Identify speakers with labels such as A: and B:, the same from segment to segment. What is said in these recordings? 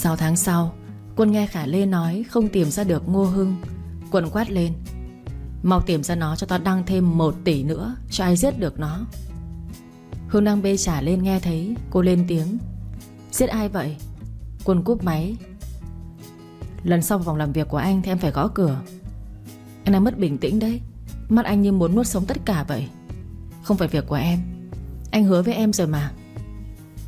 A: 6 tháng sau, Quân nghe Khả Lê nói không tìm ra được Ngô Hưng. Quân quát lên, Mau tìm ra nó cho tao đăng thêm 1 tỷ nữa, Cho ai giết được nó. Hương đang bê trả lên nghe thấy, Cô lên tiếng, Giết ai vậy? Quân cúp máy, Lần sau vào phòng làm việc của anh thì em phải gõ cửa. Anh đang mất bình tĩnh đấy, Mắt anh như muốn nuốt sống tất cả vậy. Không phải việc của em, Anh hứa với em rồi mà.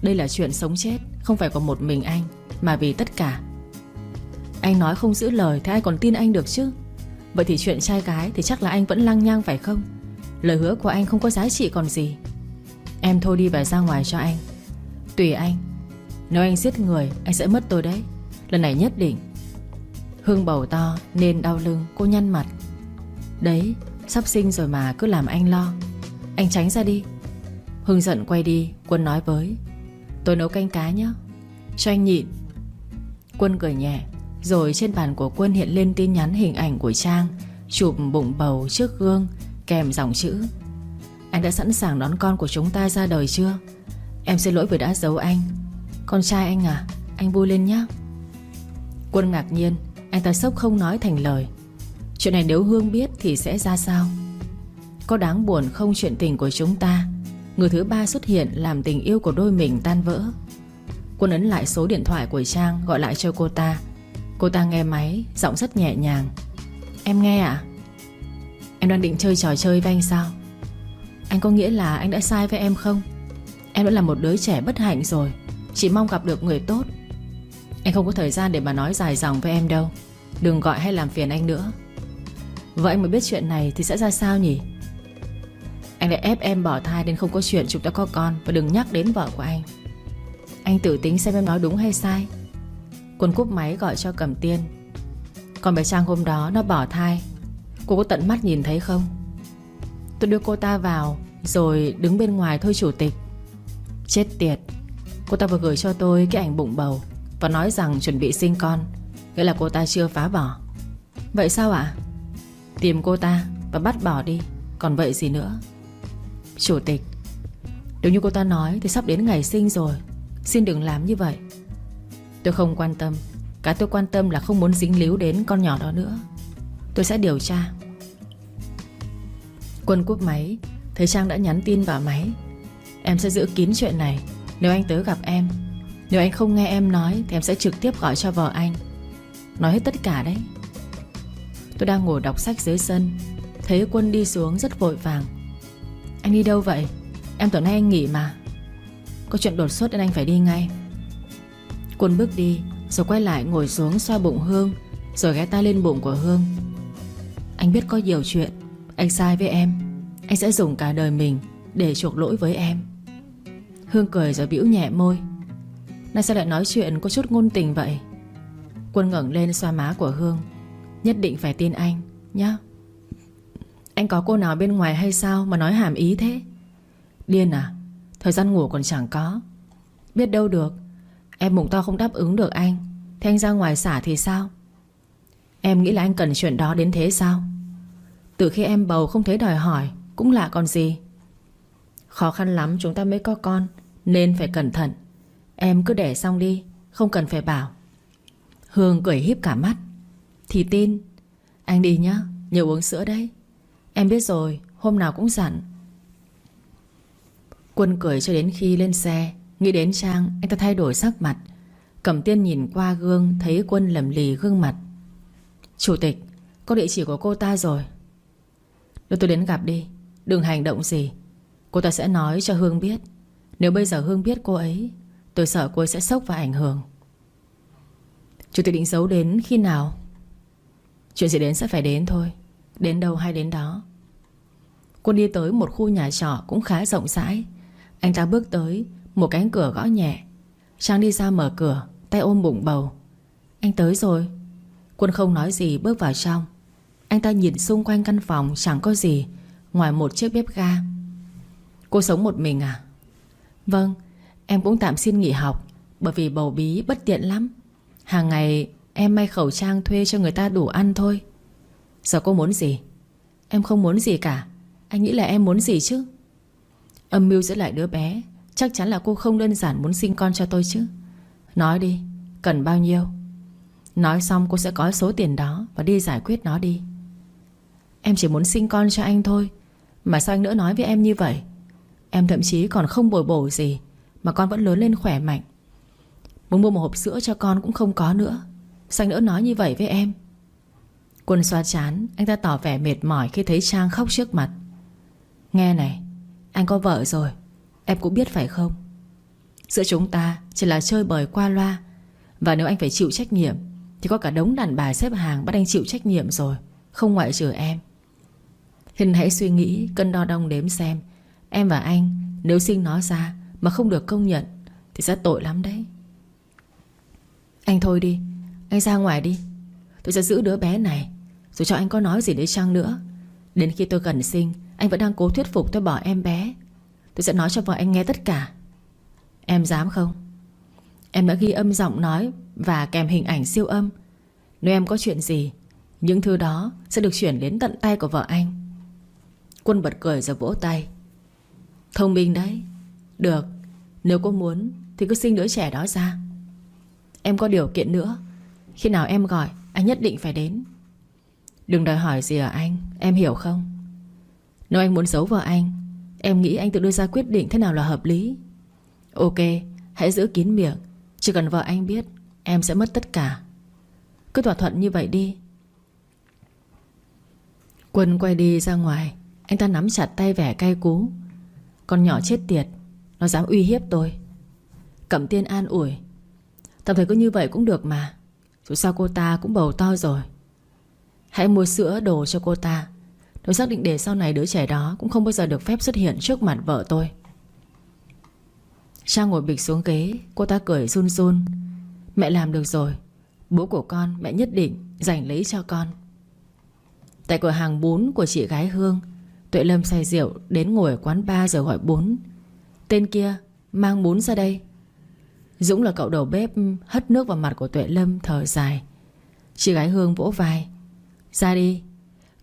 A: Đây là chuyện sống chết, Không phải của một mình anh. Mà vì tất cả. Anh nói không giữ lời Thì ai còn tin anh được chứ? Vậy thì chuyện trai gái Thì chắc là anh vẫn lăng nhăng phải không? Lời hứa của anh không có giá trị còn gì. Em thôi đi và ra ngoài cho anh. Tùy anh. Nếu anh giết người, Anh sẽ mất tôi đấy. Lần này nhất định. Hương bầu to, nên đau lưng, Cô nhăn mặt. Đấy, sắp sinh rồi mà cứ làm anh lo. Anh tránh ra đi. Hương giận quay đi, Quân nói với. Tôi nấu canh cá nhé Cho anh nhịn. Quân cười nhẹ. Rồi trên bàn của Quân hiện lên tin nhắn hình ảnh của Trang, Chụp bụng bầu trước gương, Kèm dòng chữ, Anh đã sẵn sàng đón con của chúng ta ra đời chưa? Em xin lỗi vì đã giấu anh. Con trai anh à Anh vui lên nhé Quân ngạc nhiên, Anh ta sốc không nói thành lời. Chuyện này nếu Hương biết thì sẽ ra sao? Có đáng buồn không chuyện tình của chúng ta? Người thứ ba xuất hiện Làm tình yêu của đôi mình tan vỡ. Quân ấn lại số điện thoại của Trang, Gọi lại cho cô ta. Cô ta nghe máy, Giọng rất nhẹ nhàng. Em nghe ạ. À? Em đang định chơi trò chơi với anh sao? Anh có nghĩa là anh đã sai với em không? Em đã là một đứa trẻ bất hạnh rồi, Chỉ mong gặp được người tốt. Anh không có thời gian để mà nói dài dòng với em đâu. Đừng gọi hay làm phiền anh nữa. Vậy anh mới biết chuyện này thì sẽ ra sao nhỉ? Anh lại ép em bỏ thai Nên không có chuyện, chúng ta có con Và đừng nhắc đến vợ của anh. Anh tự tính xem em nói đúng hay sai. Quân cúp máy gọi cho Cầm Tiên. Còn bé Trang hôm đó nó bỏ thai. Cô có tận mắt nhìn thấy không? Tôi đưa cô ta vào, Rồi đứng bên ngoài thôi chủ tịch. Chết tiệt, Cô ta vừa gửi cho tôi cái ảnh bụng bầu Và nói rằng chuẩn bị sinh con, Nghĩa là cô ta chưa phá bỏ. Vậy sao ạ? Tìm cô ta và bắt bỏ đi, Còn vậy gì nữa? Chủ tịch, Nếu như cô ta nói thì sắp đến ngày sinh rồi. Xin đừng làm như vậy. Tôi không quan tâm. Cái tôi quan tâm là không muốn dính líu đến con nhỏ đó nữa. Tôi sẽ điều tra. Quân cúp máy. Thấy Trang đã nhắn tin vào máy. Em sẽ giữ kín chuyện này. Nếu anh tới gặp em. Nếu anh không nghe em nói Thì em sẽ trực tiếp gọi cho vợ anh. Nói hết tất cả đấy. Tôi đang ngồi đọc sách dưới sân. Thấy Quân đi xuống rất vội vàng. Anh đi đâu vậy? Em tưởng nay anh nghỉ mà. Có chuyện đột xuất nên anh phải đi ngay. Quân bước đi, Rồi quay lại ngồi xuống xoa bụng Hương, Rồi ghé tay lên bụng của Hương. Anh biết có nhiều chuyện, Anh sai với em. Anh sẽ dùng cả đời mình Để chuộc lỗi với em. Hương cười rồi bĩu nhẹ môi. Nay sao lại nói chuyện có chút ngôn tình vậy? Quân ngẩng lên xoa má của Hương. Nhất định phải tin anh, nhá. Anh có cô nào bên ngoài hay sao Mà nói hàm ý thế? Điên à? Thời gian ngủ còn chẳng có. Biết đâu được, Em bụng to không đáp ứng được anh. Thế anh ra ngoài xả thì sao? Em nghĩ là anh cần chuyện đó đến thế sao? Từ khi em bầu không thấy đòi hỏi, Cũng lạ còn gì. Khó khăn lắm chúng ta mới có con, Nên phải cẩn thận. Em cứ để xong đi, Không cần phải bảo. Hương cười híp cả mắt. Thì tin, Anh đi nhá, Nhớ uống sữa đấy. Em biết rồi, Hôm nào cũng dặn Quân cười cho đến khi lên xe, Nghĩ đến Trang, Anh ta thay đổi sắc mặt. Cẩm tiên nhìn qua gương, Thấy quân lầm lì gương mặt. Chủ tịch, Có địa chỉ của cô ta rồi. Đưa tôi đến gặp đi, Đừng hành động gì. Cô ta sẽ nói cho Hương biết. Nếu bây giờ Hương biết cô ấy, Tôi sợ cô ấy sẽ sốc và ảnh hưởng. Chủ tịch định giấu đến khi nào? Chuyện gì đến sẽ phải đến thôi, Đến đâu hay đến đó. Quân đi tới một khu nhà trọ cũng khá rộng rãi. Anh ta bước tới, Một cánh cửa gõ nhẹ. Trang đi ra mở cửa, Tay ôm bụng bầu. Anh tới rồi. Quân không nói gì bước vào trong. Anh ta nhìn xung quanh căn phòng, chẳng có gì, Ngoài một chiếc bếp ga. Cô sống một mình à? Vâng Em cũng tạm xin nghỉ học, Bởi vì bầu bí bất tiện lắm. Hàng ngày, Em may khẩu trang thuê cho người ta đủ ăn thôi. Giờ cô muốn gì? Em không muốn gì cả. Anh nghĩ là em muốn gì chứ? Âm mưu giữ lại đứa bé, Chắc chắn là cô không đơn giản muốn sinh con cho tôi chứ. Nói đi, Cần bao nhiêu? Nói xong cô sẽ có số tiền đó Và đi giải quyết nó đi. Em chỉ muốn sinh con cho anh thôi, Mà sao anh nữa nói với em như vậy? Em thậm chí còn không bồi bổ gì, Mà con vẫn lớn lên khỏe mạnh. Muốn mua một hộp sữa cho con cũng không có nữa. Sao anh nữa nói như vậy với em? Quân xoa chán, Anh ta tỏ vẻ mệt mỏi khi thấy Trang khóc trước mặt. Nghe này anh có vợ rồi, Em cũng biết phải không? Giữa chúng ta chỉ là chơi bời qua loa. Và nếu anh phải chịu trách nhiệm, Thì có cả đống đàn bà xếp hàng bắt anh chịu trách nhiệm rồi, Không ngoại trừ em. Thì hãy suy nghĩ, Cân đo đong đếm xem. Em và anh, nếu sinh nó ra Mà không được công nhận, Thì sẽ tội lắm đấy. Anh thôi đi, Anh ra ngoài đi. Tôi sẽ giữ đứa bé này, Rồi cho anh có nói gì đấy chăng nữa. Đến khi tôi cần sinh anh vẫn đang cố thuyết phục tôi bỏ em bé. Tôi sẽ nói cho vợ anh nghe tất cả. Em dám không? Em đã ghi âm giọng nói Và kèm hình ảnh siêu âm. Nếu em có chuyện gì, Những thứ đó sẽ được chuyển đến tận tay của vợ anh. Quân bật cười rồi vỗ tay. Thông minh đấy. Được. Nếu cô muốn, Thì cứ sinh đứa trẻ đó ra. Em có điều kiện nữa. Khi nào em gọi, Anh nhất định phải đến. Đừng đòi hỏi gì ở anh. Em hiểu không? Nếu anh muốn giấu vợ anh, Em nghĩ anh tự đưa ra quyết định thế nào là hợp lý. Ok, Hãy giữ kín miệng. Chỉ cần vợ anh biết, Em sẽ mất tất cả. Cứ thỏa thuận như vậy đi. Quân quay đi ra ngoài. Anh ta nắm chặt tay vẻ cay cú. Con nhỏ chết tiệt, Nó dám uy hiếp tôi. Cẩm tiên an ủi. Tạm thời cứ như vậy cũng được mà. Dù sao cô ta cũng bầu to rồi. Hãy mua sữa đồ cho cô ta. Tôi xác định để sau này đứa trẻ đó Cũng không bao giờ được phép xuất hiện trước mặt vợ tôi. Trang ngồi bịch xuống ghế, Cô ta cười run run. Mẹ làm được rồi, Bố của con mẹ nhất định dành lấy cho con. Tại cửa hàng bún của chị gái Hương, Tuệ Lâm say rượu Đến ngồi ở quán ba rồi gọi bún. Tên kia mang bún ra đây. Dũng là cậu đầu bếp Hất nước vào mặt của Tuệ Lâm thở dài. Chị gái Hương vỗ vai. Ra đi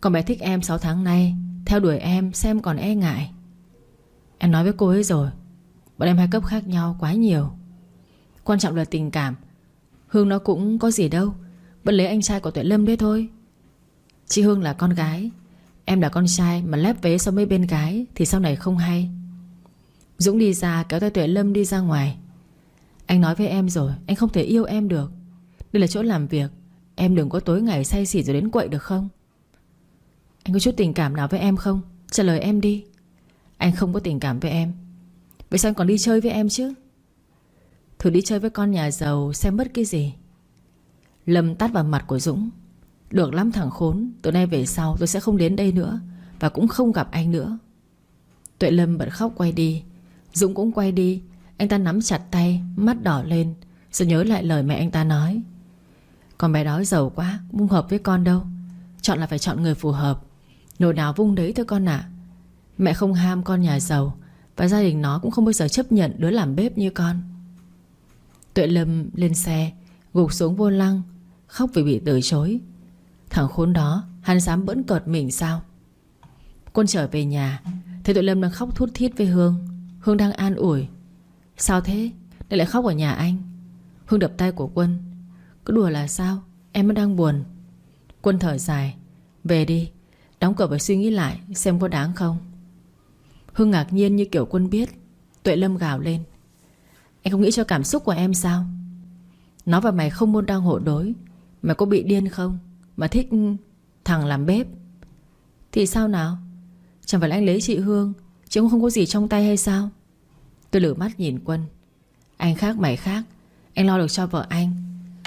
A: còn bé thích em 6 tháng nay. Theo đuổi em, xem còn e ngại. Em nói với cô ấy rồi. Bọn em hai cấp khác nhau quá nhiều. Quan trọng là tình cảm. Hương nó cũng có gì đâu. Vẫn lấy anh trai của Tuệ Lâm đấy thôi. Chị Hương là con gái. Em là con trai mà lép vế so với bên gái Thì sau này không hay. Dũng đi ra kéo tay Tuệ Lâm đi ra ngoài. Anh nói với em rồi, Anh không thể yêu em được. Đây là chỗ làm việc. Em đừng có tối ngày say xỉn rồi đến quậy được không? Anh có chút tình cảm nào với em không? Trả lời em đi. Anh không có tình cảm với em. Vậy sao anh còn đi chơi với em chứ? Thử đi chơi với con nhà giàu Xem mất cái gì. Lâm tắt vào mặt của Dũng. Được lắm thằng khốn Từ nay về sau tôi sẽ không đến đây nữa Và cũng không gặp anh nữa. Tuệ Lâm bật khóc quay đi. Dũng cũng quay đi. Anh ta nắm chặt tay, Mắt đỏ lên, Rồi nhớ lại lời mẹ anh ta nói. Con bé đó giàu quá Không hợp với con đâu. Chọn là phải chọn người phù hợp. Nồi nào vung đấy thôi con ạ. Mẹ không ham con nhà giàu, và gia đình nó cũng không bao giờ chấp nhận đứa làm bếp như con. Tuệ Lâm lên xe, Gục xuống vô lăng, Khóc vì bị từ chối. Thằng khốn đó, hắn dám bỡn cợt mình sao? Quân trở về nhà, Thấy Tuệ Lâm đang khóc thút thít với Hương. Hương đang an ủi. Sao thế? Để lại khóc ở nhà anh. Hương đập tay của Quân. Cứ đùa là sao? Em vẫn đang buồn. Quân thở dài. Về đi. Đóng cửa và suy nghĩ lại, Xem có đáng không? Hương ngạc nhiên như kiểu quân biết, Tuệ Lâm gào lên. Anh không nghĩ cho cảm xúc của em sao? Nó và mày không môn đang hộ đối. Mày có bị điên không? Mà thích thằng làm bếp. Thì sao nào? Chẳng phải là anh lấy chị Hương Chứ không có gì trong tay hay sao? Tôi lửa mắt nhìn quân. Anh khác, mày khác. Anh lo được cho vợ anh.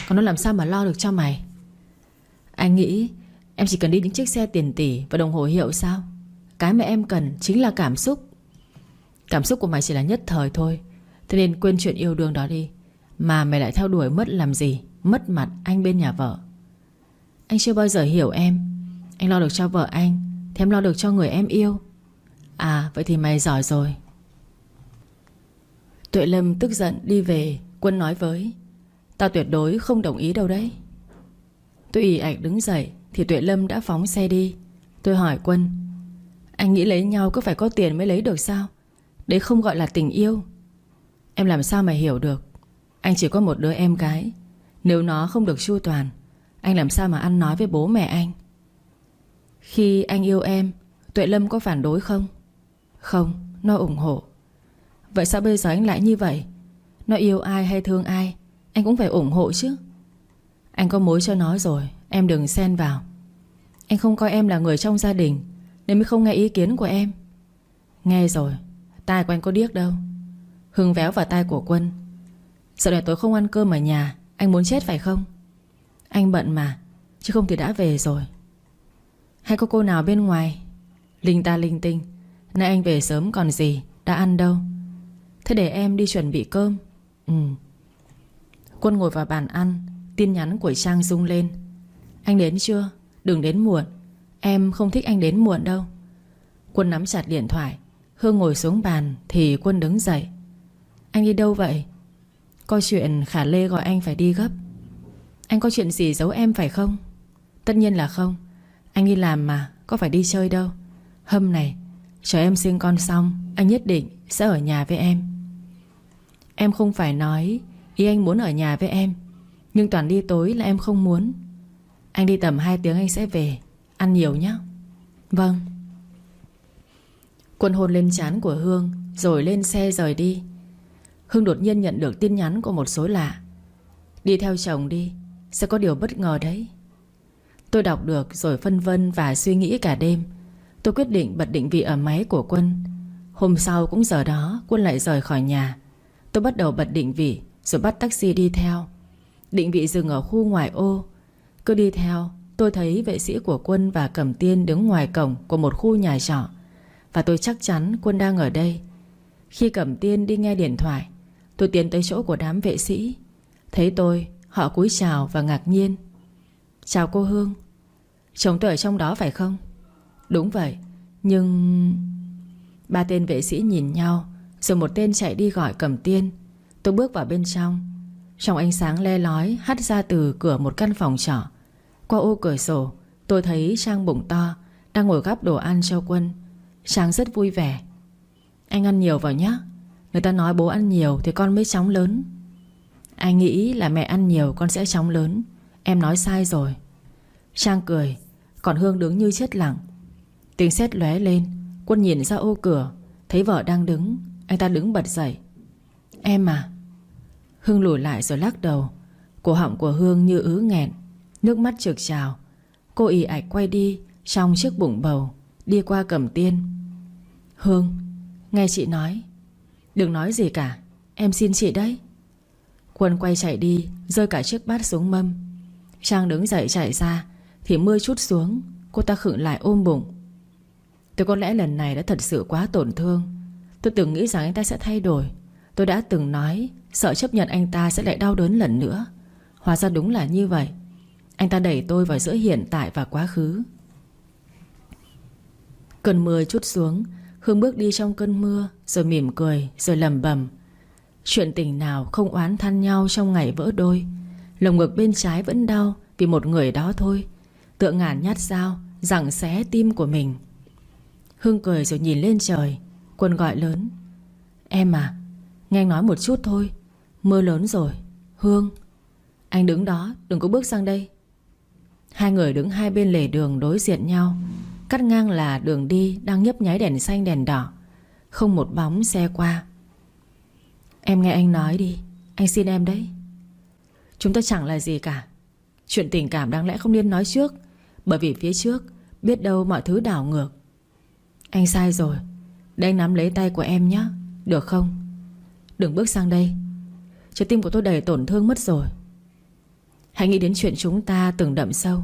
A: Còn nó làm sao mà lo được cho mày? Anh nghĩ Em chỉ cần đi những chiếc xe tiền tỷ Và đồng hồ hiệu sao? Cái mà em cần chính là cảm xúc. Cảm xúc của mày chỉ là nhất thời thôi. Thế nên quên chuyện yêu đương đó đi. Mà mày lại theo đuổi mất làm gì? Mất mặt anh bên nhà vợ. Anh chưa bao giờ hiểu em. Anh lo được cho vợ anh, Thì em lo được cho người em yêu. À vậy thì mày giỏi rồi. Tuệ Lâm tức giận đi về, Quân nói với. Tao tuyệt đối không đồng ý đâu đấy. Tuệ ảnh ạch đứng dậy thì Tuệ Lâm đã phóng xe đi. Tôi hỏi Quân anh nghĩ lấy nhau cứ phải có tiền mới lấy được sao? Đấy không gọi là tình yêu. Em làm sao mà hiểu được? Anh chỉ có một đứa em gái. Nếu nó không được chu toàn Anh làm sao mà ăn nói với bố mẹ anh? Khi anh yêu em Tuệ Lâm có phản đối không? Không, nó ủng hộ. Vậy sao bây giờ anh lại như vậy? Nó yêu ai hay thương ai Anh cũng phải ủng hộ chứ. Anh có mối cho nó rồi Em đừng xen vào. Anh không coi em là người trong gia đình, Nên mới không nghe ý kiến của em. Nghe rồi, Tai của anh có điếc đâu. Hưng véo vào tai của Quân. Sợ này tối không ăn cơm ở nhà, Anh muốn chết phải không? Anh bận mà, Chứ không thì đã về rồi. Hay có cô nào bên ngoài? Linh ta linh tinh, Nay anh về sớm còn gì, Đã ăn đâu? Thế để em đi chuẩn bị cơm. Ừ. Quân ngồi vào bàn ăn, Tin nhắn của Trang rung lên. Anh đến chưa? Đừng đến muộn. Em không thích anh đến muộn đâu. Quân nắm chặt điện thoại. Hương ngồi xuống bàn Thì Quân đứng dậy. Anh đi đâu vậy? Có chuyện Khả Lê gọi anh phải đi gấp. Anh có chuyện gì giấu em phải không? Tất nhiên là không. Anh đi làm mà, Có phải đi chơi đâu. Hôm này Chờ em sinh con xong, Anh nhất định sẽ ở nhà với em. Em không phải nói Ý anh muốn ở nhà với em, Nhưng toàn đi tối là em không muốn. Anh đi tầm 2 tiếng anh sẽ về. Ăn nhiều nhé Vâng. Quân hôn lên chán của Hương, Rồi lên xe rời đi. Hương đột nhiên nhận được tin nhắn của một số lạ. Đi theo chồng đi, Sẽ có điều bất ngờ đấy. Tôi đọc được rồi phân vân và suy nghĩ cả đêm. Tôi quyết định bật định vị ở máy của Quân. Hôm sau cũng giờ đó, Quân lại rời khỏi nhà. Tôi bắt đầu bật định vị Rồi bắt taxi đi theo. Định vị dừng ở khu ngoại ô. Cứ đi theo, Tôi thấy vệ sĩ của Quân và Cẩm Tiên đứng ngoài cổng Của một khu nhà trọ. Và tôi chắc chắn Quân đang ở đây. Khi Cẩm Tiên đi nghe điện thoại, Tôi tiến tới chỗ của đám vệ sĩ. Thấy tôi, Họ cúi chào và ngạc nhiên. Chào cô Hương. Chồng tôi ở trong đó phải không? Đúng vậy, Nhưng Ba tên vệ sĩ nhìn nhau, Rồi một tên chạy đi gọi cẩm tiên. Tôi bước vào bên trong. Trong ánh sáng le lói, hắt ra từ cửa một căn phòng trọ. Qua ô cửa sổ, Tôi thấy Trang bụng to, Đang ngồi gắp đồ ăn cho quân. Trang rất vui vẻ. Anh ăn nhiều vào nhé Người ta nói bố ăn nhiều thì con mới chóng lớn. Anh nghĩ là mẹ ăn nhiều con sẽ chóng lớn? Em nói sai rồi. Trang cười, Còn Hương đứng như chết lặng. Tiếng sét lóe lên, Quân nhìn ra ô cửa, Thấy vợ đang đứng. Anh ta đứng bật dậy. Em à Hương lùi lại rồi lắc đầu. Cổ họng của Hương như ứ nghẹn, Nước mắt trực trào. Cô ỉ ạch quay đi, Trong chiếc bụng bầu, Đi qua cầm tiên. Hương, Nghe chị nói. Đừng nói gì cả, Em xin chị đấy. Quân quay chạy đi, Rơi cả chiếc bát xuống mâm. Trang đứng dậy chạy ra, Thì mưa chút xuống, Cô ta khựng lại ôm bụng. Tôi có lẽ lần này đã thật sự quá tổn thương. Tôi từng nghĩ rằng anh ta sẽ thay đổi. Tôi đã từng nói Sợ chấp nhận anh ta sẽ lại đau đớn lần nữa. Hóa ra đúng là như vậy. Anh ta đẩy tôi vào giữa hiện tại và quá khứ. Cơn mưa chút xuống Hương bước đi trong cơn mưa, Rồi mỉm cười, Rồi lầm bầm Chuyện tình nào không oán than nhau trong ngày vỡ đôi? Lồng ngực bên trái vẫn đau Vì một người đó thôi. Tựa ngàn nhát dao Rằng xé tim của mình. Hương cười rồi nhìn lên trời, Quân gọi lớn. Em à Nghe nói một chút thôi Mưa lớn rồi. Hương. Anh đứng đó, đừng có bước sang đây. Hai người đứng hai bên lề đường đối diện nhau. Cắt ngang là đường đi Đang nhấp nháy đèn xanh, đèn đỏ. Không một bóng xe qua. Em nghe anh nói đi. Anh xin em đấy. Chúng ta chẳng là gì cả. Chuyện tình cảm đáng lẽ không nên nói trước. Bởi vì phía trước, Biết đâu mọi thứ đảo ngược. Anh sai rồi. Để anh nắm lấy tay của em nhé Được không? Đừng bước sang đây. Trái tim của tôi đầy tổn thương mất rồi. Hãy nghĩ đến chuyện chúng ta từng đậm sâu.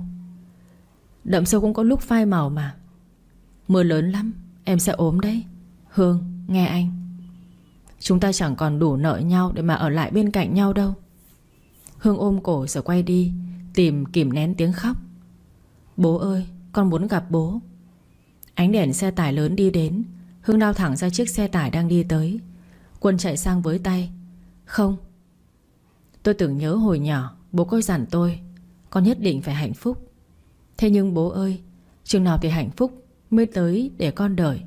A: Đậm sâu cũng có lúc phai màu mà. Mưa lớn lắm, Em sẽ ốm đấy. Hương, nghe anh. Chúng ta chẳng còn đủ nợ nhau Để mà ở lại bên cạnh nhau đâu. Hương ôm cổ rồi quay đi, Tìm kìm nén tiếng khóc. Bố ơi, con muốn gặp bố. Ánh đèn xe tải lớn đi đến. Hương lao thẳng ra chiếc xe tải đang đi tới. Quân chạy sang với tay. Không Tôi tưởng nhớ hồi nhỏ Bố coi dặn tôi Con nhất định phải hạnh phúc. Thế nhưng bố ơi Chừng nào thì hạnh phúc mới tới để con đợi.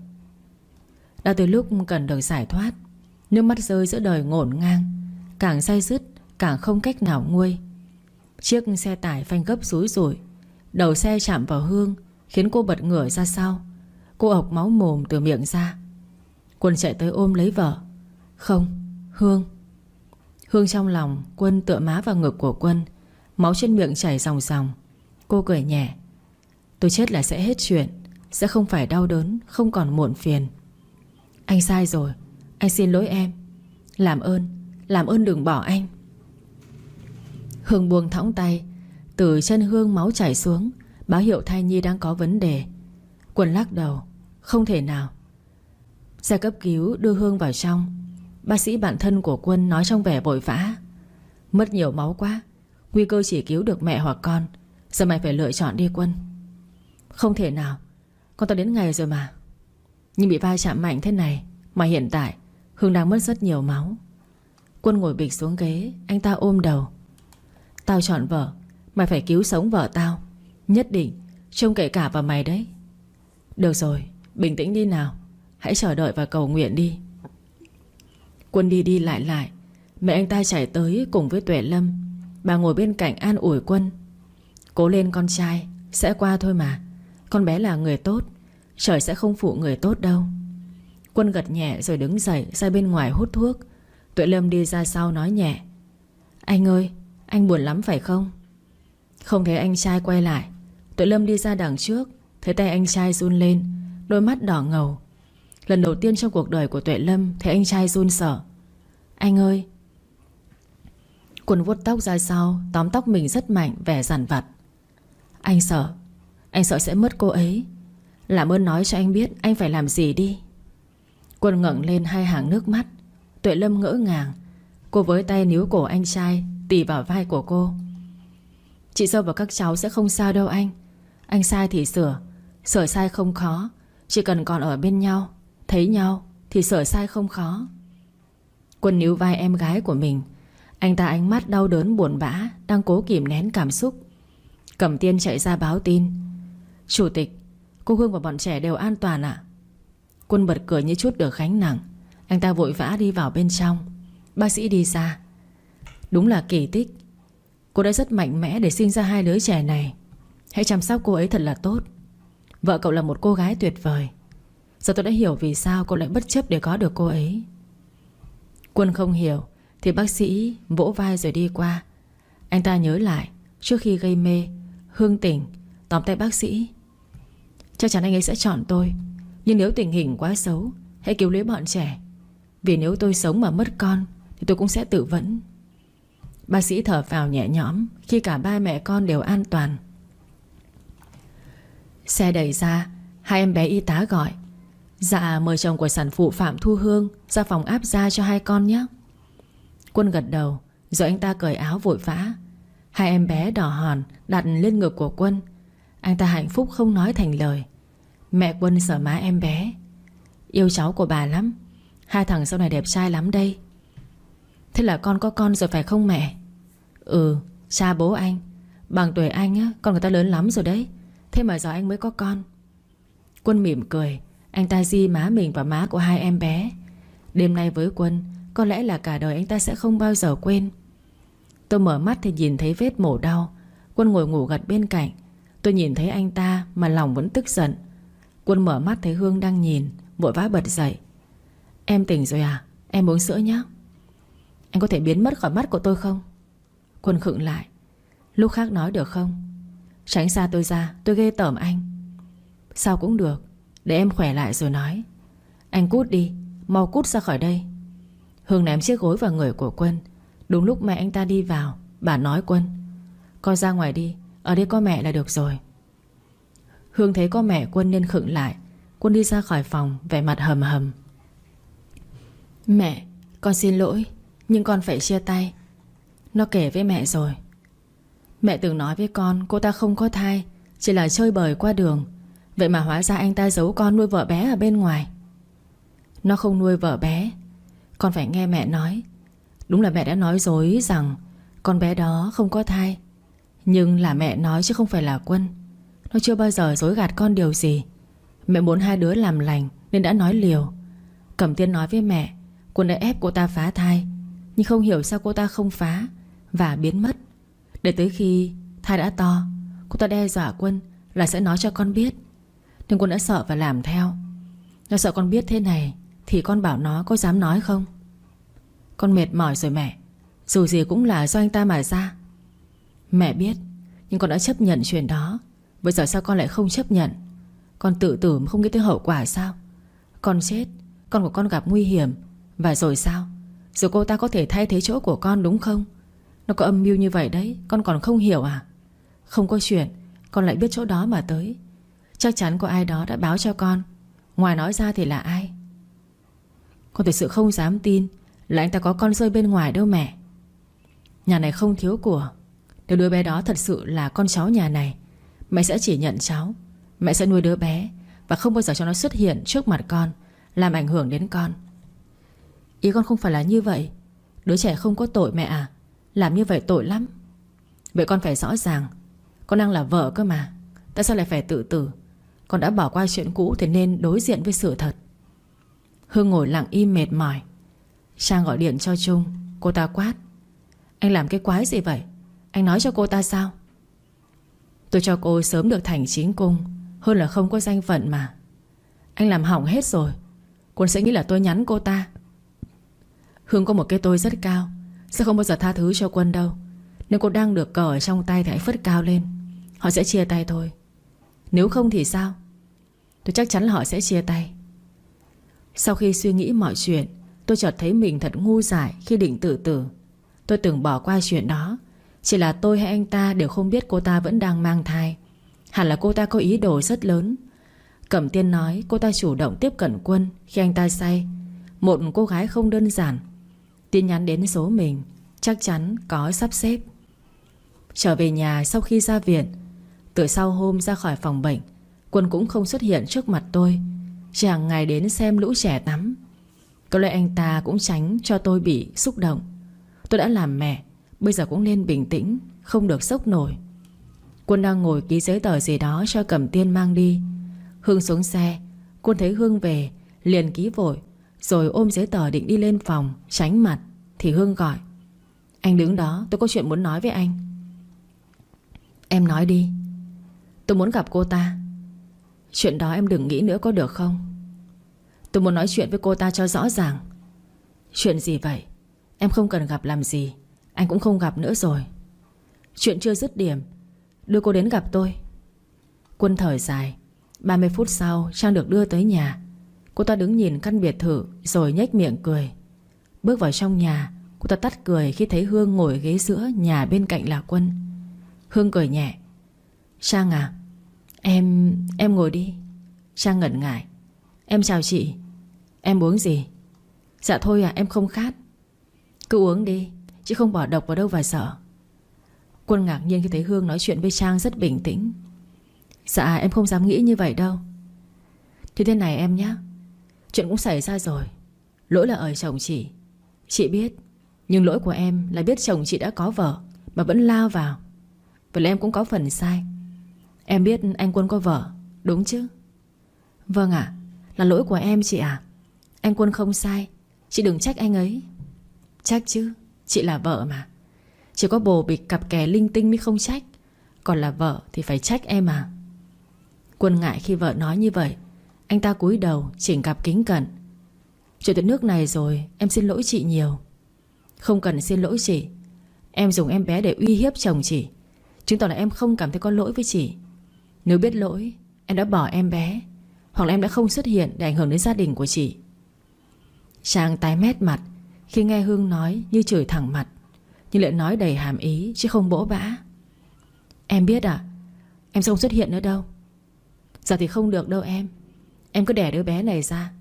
A: Đã tới lúc cần được giải thoát Nước mắt rơi giữa đời ngổn ngang Càng say dứt Càng không cách nào nguôi. Chiếc xe tải phanh gấp rúi rủi Đầu xe chạm vào Hương Khiến cô bật ngửa ra sau. Cô ọc máu mồm từ miệng ra. Quân chạy tới ôm lấy vợ. Không, Hương. Hương trong lòng, Quân tựa má vào ngực của Quân. Máu trên miệng chảy ròng ròng. Cô cười nhẹ. Tôi chết là sẽ hết chuyện. Sẽ không phải đau đớn, Không còn muộn phiền. Anh sai rồi. Anh xin lỗi em. Làm ơn. Làm ơn đừng bỏ anh. Hương buông thõng tay. Từ chân Hương máu chảy xuống. Báo hiệu thai nhi đang có vấn đề. Quân lắc đầu. Không thể nào. Xe cấp cứu đưa Hương vào trong. Bác sĩ bạn thân của Quân nói trong vẻ vội vã. Mất nhiều máu quá, Nguy cơ chỉ cứu được mẹ hoặc con. Giờ mày phải lựa chọn đi, Quân. Không thể nào, Con tao đến ngày rồi mà. Nhưng bị vai chạm mạnh thế này, Mà hiện tại Hương đang mất rất nhiều máu. Quân ngồi bịch xuống ghế, Anh ta ôm đầu. Tao chọn vợ, Mày phải cứu sống vợ tao. Nhất định, Trông kể cả vào mày đấy. Được rồi, Bình tĩnh đi nào. Hãy chờ đợi và cầu nguyện đi. Quân đi đi lại lại. Mẹ anh ta chạy tới cùng với Tuệ Lâm. Bà ngồi bên cạnh an ủi Quân. Cố lên con trai, Sẽ qua thôi mà. Con bé là người tốt, Trời sẽ không phụ người tốt đâu. Quân gật nhẹ rồi đứng dậy, ra bên ngoài hút thuốc. Tuệ Lâm đi ra sau nói nhẹ. Anh ơi, Anh buồn lắm phải không? Không thấy anh trai quay lại. Tuệ Lâm đi ra đằng trước, Thấy tay anh trai run lên, Đôi mắt đỏ ngầu. Lần đầu tiên trong cuộc đời của Tuệ Lâm Thấy anh trai run sợ. Anh ơi! Quần vuốt tóc ra sau, Tóm tóc mình rất mạnh, vẻ giản vặt. Anh sợ. Anh sợ sẽ mất cô ấy. Làm ơn nói cho anh biết anh phải làm gì đi. Quân ngẩng lên hai hàng nước mắt. Tuệ Lâm ngỡ ngàng. Cô với tay níu cổ anh trai, Tì vào vai của cô. Chị dâu và các cháu sẽ không sao đâu anh. Anh sai thì sửa. Sửa sai không khó. Chỉ cần còn ở bên nhau. Thấy nhau thì sửa sai không khó. Quân níu vai em gái của mình. Anh ta ánh mắt đau đớn buồn bã, Đang cố kìm nén cảm xúc. Cẩm tiên chạy ra báo tin. Chủ tịch, Cô Hương và bọn trẻ đều an toàn ạ. Quân bật cười như chút được gánh nặng. Anh ta vội vã đi vào bên trong. Bác sĩ đi ra. Đúng là kỳ tích. Cô đã rất mạnh mẽ để sinh ra hai đứa trẻ này. Hãy chăm sóc cô ấy thật là tốt. Vợ cậu là một cô gái tuyệt vời. Giờ tôi đã hiểu vì sao cô lại bất chấp để có được cô ấy. Quân không hiểu, Thì bác sĩ vỗ vai rồi đi qua. Anh ta nhớ lại, Trước khi gây mê, Hương tỉnh Tóm tay bác sĩ. Chắc chắn anh ấy sẽ chọn tôi, Nhưng nếu tình hình quá xấu, Hãy cứu lấy bọn trẻ. Vì nếu tôi sống mà mất con, Thì tôi cũng sẽ tự vẫn. Bác sĩ thở vào nhẹ nhõm Khi cả ba mẹ con đều an toàn. Xe đẩy ra, Hai em bé y tá gọi. Dạ mời chồng của sản phụ Phạm Thu Hương Ra phòng áp ra cho hai con nhé. Quân gật đầu Rồi anh ta cởi áo vội vã. Hai em bé đỏ hòn đặt lên ngực của Quân. Anh ta hạnh phúc không nói thành lời. Mẹ Quân sở má em bé. Yêu cháu của bà lắm. Hai thằng sau này đẹp trai lắm đây. Thế là con có con rồi phải không mẹ? Ừ cha bố anh. Bằng tuổi anh á, Con người ta lớn lắm rồi đấy. Thế mà giờ anh mới có con. Quân mỉm cười. Anh ta di má mình và má của hai em bé. Đêm nay với Quân, Có lẽ là cả đời anh ta sẽ không bao giờ quên. Tôi mở mắt thì nhìn thấy vết mổ đau. Quân ngồi ngủ gật bên cạnh. Tôi nhìn thấy anh ta mà lòng vẫn tức giận. Quân mở mắt thấy Hương đang nhìn, Vội vã bật dậy. Em tỉnh rồi à? Em uống sữa nhé Anh có thể biến mất khỏi mắt của tôi không? Quân khựng lại. Lúc khác nói được không? Tránh xa tôi ra, tôi ghê tởm anh. Sao cũng được. Để em khỏe lại rồi nói. Anh cút đi, Mau cút ra khỏi đây. Hương ném chiếc gối vào người của Quân. Đúng lúc mẹ anh ta đi vào, Bà nói Quân, Con ra ngoài đi, Ở đây có mẹ là được rồi. Hương thấy có mẹ, Quân nên khựng lại. Quân đi ra khỏi phòng, Vẻ mặt hầm hầm. Mẹ, Con xin lỗi, Nhưng con phải chia tay. Nó kể với mẹ rồi. Mẹ từng nói với con, cô ta không có thai, Chỉ là chơi bời qua đường. Vậy mà hóa ra anh ta giấu con nuôi vợ bé ở bên ngoài. Nó không nuôi vợ bé. Con phải nghe mẹ nói. Đúng là mẹ đã nói dối rằng Con bé đó không có thai. Nhưng là mẹ nói chứ không phải là quân. Nó chưa bao giờ dối gạt con điều gì. Mẹ muốn hai đứa làm lành Nên đã nói liều. Cẩm tiên nói với mẹ, Quân đã ép cô ta phá thai, Nhưng không hiểu sao cô ta không phá Và biến mất. Để tới khi thai đã to, Cô ta đe dọa Quân là sẽ nói cho con biết. Nhưng con đã sợ và làm theo. Nó sợ con biết thế này, Thì con bảo nó có dám nói không? Con mệt mỏi rồi mẹ. Dù gì cũng là do anh ta mà ra. Mẹ biết, Nhưng con đã chấp nhận chuyện đó. Bây giờ sao con lại không chấp nhận? Con tự tử mà không nghĩ tới hậu quả sao? Con chết, Con của con gặp nguy hiểm. Và rồi sao? Rồi cô ta có thể thay thế chỗ của con đúng không? Nó có âm mưu như vậy đấy, Con còn không hiểu à? Không có chuyện, Con lại biết chỗ đó mà tới. Chắc chắn có ai đó đã báo cho con. Ngoài nói ra thì là ai? Con thực sự không dám tin Là anh ta có con rơi bên ngoài đâu mẹ. Nhà này không thiếu của. Nếu đứa bé đó thật sự là con cháu nhà này, Mẹ sẽ chỉ nhận cháu. Mẹ sẽ nuôi đứa bé Và không bao giờ cho nó xuất hiện trước mặt con, Làm ảnh hưởng đến con. Ý con không phải là như vậy. Đứa trẻ không có tội mẹ à. Làm như vậy tội lắm. Vậy con phải rõ ràng. Con đang là vợ cơ mà. Tại sao lại phải tự tử? Con đã bỏ qua chuyện cũ thì nên đối diện với sự thật. Hương ngồi lặng im mệt mỏi. Trang gọi điện cho Trung. Cô ta quát. Anh làm cái quái gì vậy? Anh nói cho cô ta sao? Tôi cho cô sớm được thành chính cung. Hơn là không có danh phận mà. Anh làm hỏng hết rồi. Cô sẽ nghĩ là tôi nhắn cô ta. Hương có một cái tôi rất cao. Sẽ không bao giờ tha thứ cho quân đâu. Nếu cô đang được cờ ở trong tay thì hãy phất cao lên. Họ sẽ chia tay thôi nếu không thì sao? Tôi chắc chắn là họ sẽ chia tay. Sau khi suy nghĩ mọi chuyện, Tôi chợt thấy mình thật ngu dại khi định tự tử. Tôi từng bỏ qua chuyện đó. Chỉ là tôi hay anh ta đều không biết cô ta vẫn đang mang thai. Hẳn là cô ta có ý đồ rất lớn. Cẩm tiên nói cô ta chủ động tiếp cận quân Khi anh ta say. Một cô gái không đơn giản. Tin nhắn đến số mình, Chắc chắn có sắp xếp. Trở về nhà sau khi ra viện từ sau hôm ra khỏi phòng bệnh, Quân cũng không xuất hiện trước mặt tôi. Chỉ hàng ngày đến xem lũ trẻ tắm. Có lẽ anh ta cũng tránh cho tôi bị xúc động. Tôi đã làm mẹ, Bây giờ cũng nên bình tĩnh, Không được sốc nổi. Quân đang ngồi ký giấy tờ gì đó cho Cẩm Tiên mang đi. Hương xuống xe, Quân thấy Hương về, Liền ký vội, Rồi ôm giấy tờ định đi lên phòng, Tránh mặt, Thì Hương gọi. Anh đứng đó, tôi có chuyện muốn nói với anh. Em nói đi. Tôi muốn gặp cô ta. Chuyện đó em đừng nghĩ nữa có được không? Tôi muốn nói chuyện với cô ta cho rõ ràng. Chuyện gì vậy? Em không cần gặp làm gì. Anh cũng không gặp nữa rồi. Chuyện chưa dứt điểm, Đưa cô đến gặp tôi. Quân thở dài. 30 phút sau, Trang được đưa tới nhà. Cô ta đứng nhìn căn biệt thự Rồi nhếch miệng cười. Bước vào trong nhà, Cô ta tắt cười khi thấy Hương ngồi ghế giữa Nhà bên cạnh là Quân. Hương cười nhẹ. Trang à Em... em ngồi đi. Trang ngẩn ngại. Em chào chị. Em uống gì? Dạ thôi à em không khát. Cứ uống đi, chị không bỏ độc vào đâu và sợ. Quân ngạc nhiên khi thấy Hương nói chuyện với Trang rất bình tĩnh. Dạ em không dám nghĩ như vậy đâu. Thì thế này em nhé Chuyện cũng xảy ra rồi. Lỗi là ở chồng chị. Chị biết, Nhưng lỗi của em là biết chồng chị đã có vợ, Mà vẫn lao vào. Vậy là em cũng có phần sai. Em biết anh Quân có vợ, Đúng chứ? Vâng ạ, Là lỗi của em chị à Anh Quân không sai, Chị đừng trách anh ấy. Trách chứ, Chị là vợ mà. Chỉ có bồ bịch cặp kè linh tinh mới không trách. Còn là vợ thì phải trách em à. Quân ngại khi vợ nói như vậy. Anh ta cúi đầu, chỉnh cặp kính cận Chuyện tới nước này rồi, Em xin lỗi chị nhiều. Không cần xin lỗi chị. Em dùng em bé để uy hiếp chồng chị. Chứng tỏ là em không cảm thấy có lỗi với chị. Nếu biết lỗi, Em đã bỏ em bé, Hoặc là em đã không xuất hiện để ảnh hưởng đến gia đình của chị. Trang tái mét mặt khi nghe Hương nói như chửi thẳng mặt, Nhưng lại nói đầy hàm ý Chứ không bỗ bã. Em biết à Em không xuất hiện nữa đâu. Giờ thì không được đâu em. Em cứ đẻ đứa bé này ra.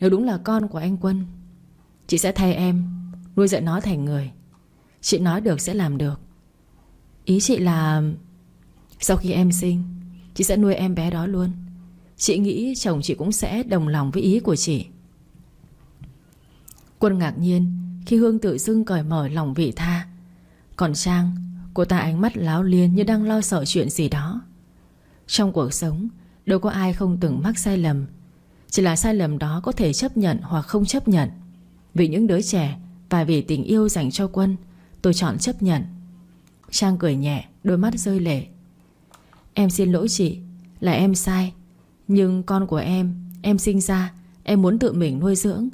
A: Nếu đúng là con của anh Quân, Chị sẽ thay em, Nuôi dạy nó thành người. Chị nói được sẽ làm được. Ý chị là, Sau khi em sinh Chị sẽ nuôi em bé đó luôn. Chị nghĩ chồng chị cũng sẽ đồng lòng với ý của chị. Quân ngạc nhiên Khi Hương tự dưng cởi mở lòng vị tha. Còn Trang, Cô ta ánh mắt láo liên như đang lo sợ chuyện gì đó. Trong cuộc sống, Đâu có ai không từng mắc sai lầm. Chỉ là sai lầm đó có thể chấp nhận hoặc không chấp nhận. Vì những đứa trẻ Và vì tình yêu dành cho Quân, Tôi chọn chấp nhận. Trang cười nhẹ, Đôi mắt rơi lệ. Em xin lỗi chị, Là em sai. Nhưng con của em Em sinh ra, Em muốn tự mình nuôi dưỡng.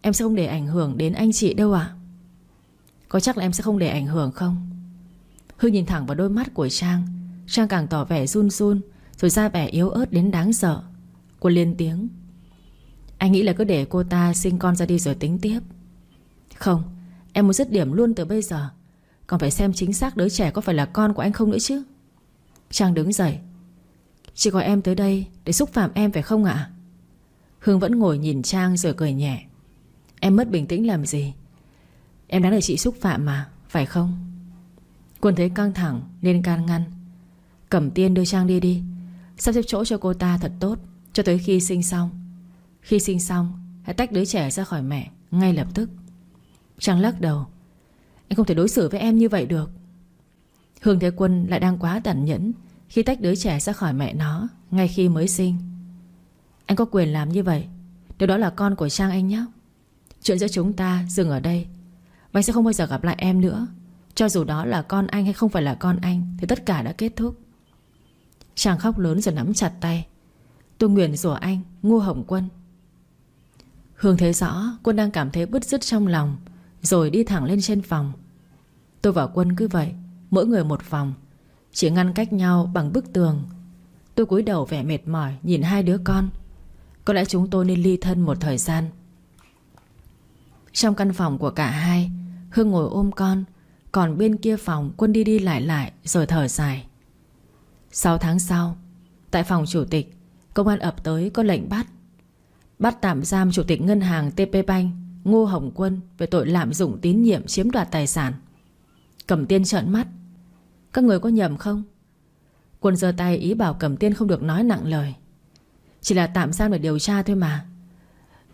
A: Em sẽ không để ảnh hưởng đến anh chị đâu ạ. Có chắc là em sẽ không để ảnh hưởng không? Hương nhìn thẳng vào đôi mắt của Trang. Trang càng tỏ vẻ run run, Rồi ra vẻ yếu ớt đến đáng sợ. Cô lên tiếng. Anh nghĩ là cứ để cô ta sinh con ra đi rồi tính tiếp. Không, Em muốn dứt điểm luôn từ bây giờ. Còn phải xem chính xác đứa trẻ có phải là con của anh không nữa chứ. Trang đứng dậy. Chị gọi em tới đây để xúc phạm em phải không ạ? Hương vẫn ngồi nhìn Trang rồi cười nhẹ. Em mất bình tĩnh làm gì? Em đã để chị xúc phạm mà, Phải không? Quân thấy căng thẳng nên can ngăn. Cẩm tiên đưa Trang đi đi. Sắp xếp chỗ cho cô ta thật tốt, Cho tới khi sinh xong. Khi sinh xong, Hãy tách đứa trẻ ra khỏi mẹ Ngay lập tức. Trang lắc đầu. Anh không thể đối xử với em như vậy được. Hương Thế Quân lại đang quá tàn nhẫn Khi tách đứa trẻ ra khỏi mẹ nó Ngay khi mới sinh. Anh có quyền làm như vậy. Điều đó là con của Trang anh nhé. Chuyện giữa chúng ta dừng ở đây. Và anh sẽ không bao giờ gặp lại em nữa. Cho dù đó là con anh hay không phải là con anh, Thì tất cả đã kết thúc. Trang khóc lớn rồi nắm chặt tay. Tôi nguyện rủa anh Ngô Hồng Quân. Hương thấy rõ Quân đang cảm thấy bứt rứt trong lòng, Rồi đi thẳng lên trên phòng. Tôi và Quân cứ vậy Mỗi người một phòng Chỉ ngăn cách nhau bằng bức tường. Tôi cúi đầu vẻ mệt mỏi Nhìn hai đứa con. Có lẽ chúng tôi nên ly thân một thời gian. Trong căn phòng của cả hai, Hương ngồi ôm con, Còn bên kia phòng Quân đi đi lại lại Rồi thở dài. 6 tháng sau, Tại phòng chủ tịch, Công an ập tới có lệnh bắt. Bắt tạm giam chủ tịch ngân hàng TP Bank, Ngô Hồng Quân Về tội lạm dụng tín nhiệm chiếm đoạt tài sản. Cẩm tiên trợn mắt. Các người có nhầm không? Quân giơ tay ý bảo Cẩm tiên không được nói nặng lời. Chỉ là tạm giam để điều tra thôi mà.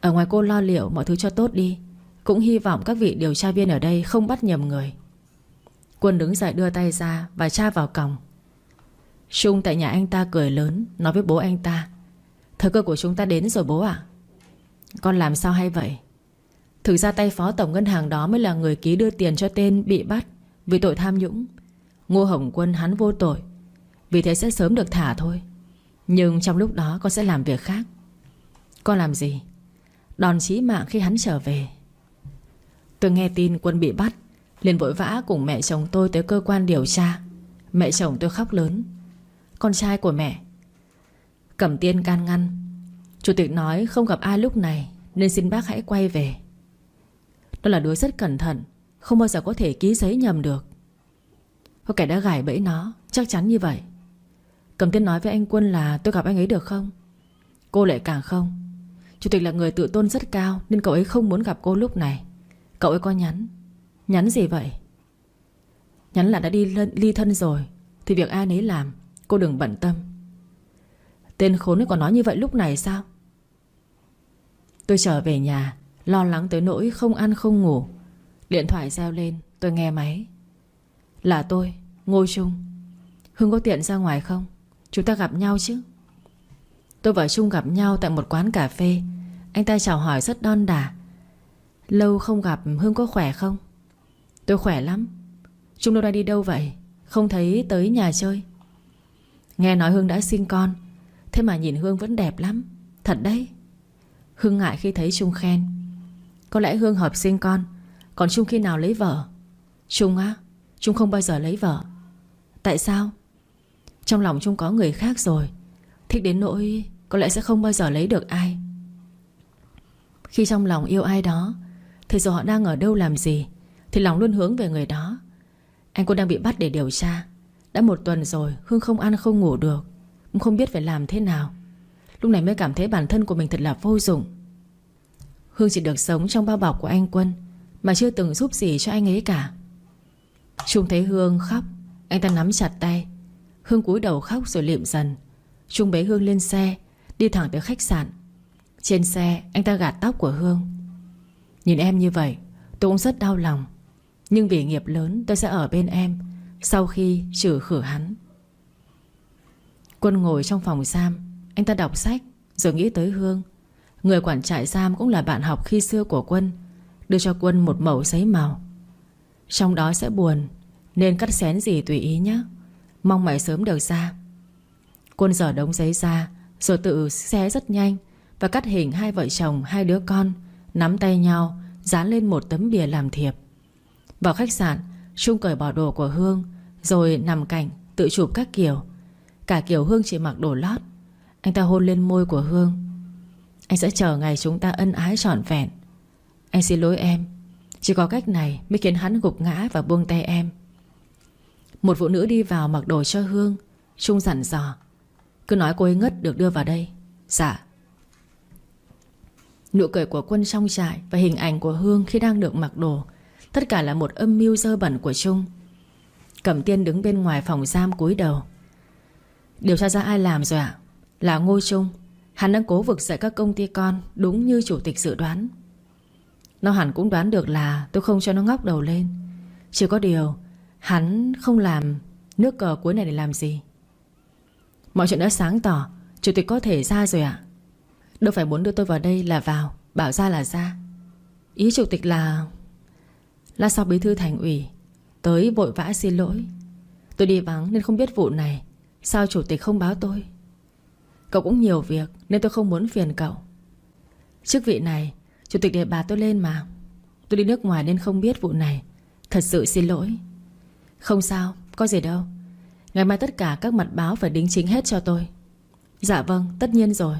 A: Ở ngoài cô lo liệu mọi thứ cho tốt đi, Cũng hy vọng các vị điều tra viên ở đây Không bắt nhầm người. Quân đứng dậy đưa tay ra Và tra vào còng. Trung tại nhà anh ta cười lớn, Nói với bố anh ta, Thời cơ của chúng ta đến rồi bố ạ. Con làm sao hay vậy? Thực ra tay phó tổng ngân hàng đó Mới là người ký đưa tiền cho tên bị bắt Vì tội tham nhũng. Ngô Hồng Quân hắn vô tội. Vì thế sẽ sớm được thả thôi. Nhưng trong lúc đó con sẽ làm việc khác. Con làm gì? Đòn chí mạng khi hắn trở về. Tôi nghe tin Quân bị bắt, liền vội vã cùng mẹ chồng tôi tới cơ quan điều tra. Mẹ chồng tôi khóc lớn. Con trai của mẹ. Cẩm tiên can ngăn. Chủ tịch nói không gặp ai lúc này, Nên xin bác hãy quay về. Đó là đứa rất cẩn thận, Không bao giờ có thể ký giấy nhầm được. Có kẻ đã gài bẫy nó, Chắc chắn như vậy. Cầm tiên nói với anh Quân là tôi gặp anh ấy được không? Cô lại càng không. Chủ tịch là người tự tôn rất cao, Nên cậu ấy không muốn gặp cô lúc này. Cậu ấy có nhắn. Nhắn gì vậy? Nhắn là đã đi ly thân rồi, Thì việc ai nấy làm, Cô đừng bận tâm. Tên khốn ấy còn nói như vậy lúc này sao? Tôi trở về nhà, Lo lắng tới nỗi không ăn không ngủ. Điện thoại reo lên, Tôi nghe máy. Là tôi, Ngô Trung. Hưng có tiện ra ngoài không? Chúng ta gặp nhau chứ? Tôi và Trung gặp nhau tại một quán cà phê. Anh ta chào hỏi rất đon đả. Lâu không gặp, Hưng có khỏe không? Tôi khỏe lắm. Trung đâu đang đi đâu vậy? Không thấy tới nhà chơi. Nghe nói Hương đã sinh con. Thế mà nhìn Hương vẫn đẹp lắm. Thật đấy. Hương ngại khi thấy Trung khen. Có lẽ Hương hợp sinh con. Còn Trung khi nào lấy vợ? Trung á? Trung không bao giờ lấy vợ. Tại sao? Trong lòng Trung có người khác rồi. Thích đến nỗi Có lẽ sẽ không bao giờ lấy được ai. Khi trong lòng yêu ai đó, Thì dù họ đang ở đâu làm gì, Thì lòng luôn hướng về người đó. Anh cũng đang bị bắt để điều tra. Đã một tuần rồi, Hương không ăn không ngủ được. Cũng không biết phải làm thế nào. Lúc này mới cảm thấy bản thân của mình thật là vô dụng. Hương chỉ được sống trong bao bọc của anh Quân, Mà chưa từng giúp gì cho anh ấy cả. Trung thấy Hương khóc, Anh ta nắm chặt tay. Hương cúi đầu khóc rồi liệm dần. Trung bế Hương lên xe, Đi thẳng tới khách sạn. Trên xe, anh ta gạt tóc của Hương. Nhìn em như vậy, Tôi cũng rất đau lòng. Nhưng vì nghiệp lớn, tôi sẽ ở bên em, sau khi trừ khử hắn. Quân ngồi trong phòng giam, Anh ta đọc sách, Rồi nghĩ tới Hương. Người quản trại giam cũng là bạn học khi xưa của Quân, Đưa cho Quân một mẩu giấy màu. Trong đó sẽ buồn, Nên cắt xén gì tùy ý nhé. Mong mày sớm được ra. Quân dở đống giấy ra, Rồi tự xé rất nhanh Và cắt hình hai vợ chồng, hai đứa con, Nắm tay nhau, Dán lên một tấm bìa làm thiệp. Vào khách sạn, Trung cởi bỏ đồ của Hương, Rồi nằm cạnh, tự chụp các kiểu. Cả kiểu Hương chỉ mặc đồ lót. Anh ta hôn lên môi của Hương. Anh sẽ chờ ngày chúng ta ân ái trọn vẹn. Anh xin lỗi em. Chỉ có cách này mới khiến hắn gục ngã và buông tay em. Một phụ nữ đi vào mặc đồ cho Hương Trung dặn dò. Cứ nói cô ấy ngất được đưa vào đây. Dạ. Nụ cười của quân trong trại Và hình ảnh của Hương khi đang được mặc đồ, Tất cả là một âm mưu dơ bẩn của Trung. Cẩm tiên đứng bên ngoài phòng giam cúi đầu. Điều tra ra ai làm rồi ạ? Là Ngô Trung. Hắn đang cố vực dậy các công ty con Đúng như chủ tịch dự đoán. Nó hẳn cũng đoán được là tôi không cho nó ngóc đầu lên. Chỉ có điều, Hắn không làm nước cờ cuối này để làm gì. Mọi chuyện đã sáng tỏ, Chủ tịch có thể ra rồi ạ. Đâu phải muốn đưa tôi vào đây là vào, Bảo ra là ra. Ý chủ tịch là Là sau bí thư thành ủy, Tới vội vã xin lỗi. Tôi đi vắng nên không biết vụ này, Sao chủ tịch không báo tôi? Cậu cũng nhiều việc Nên tôi không muốn phiền cậu. Chức vị này Chủ tịch để bà tôi lên mà. Tôi đi nước ngoài nên không biết vụ này. Thật sự xin lỗi. Không sao, có gì đâu. Ngày mai tất cả các mặt báo phải đính chính hết cho tôi. Dạ vâng, tất nhiên rồi.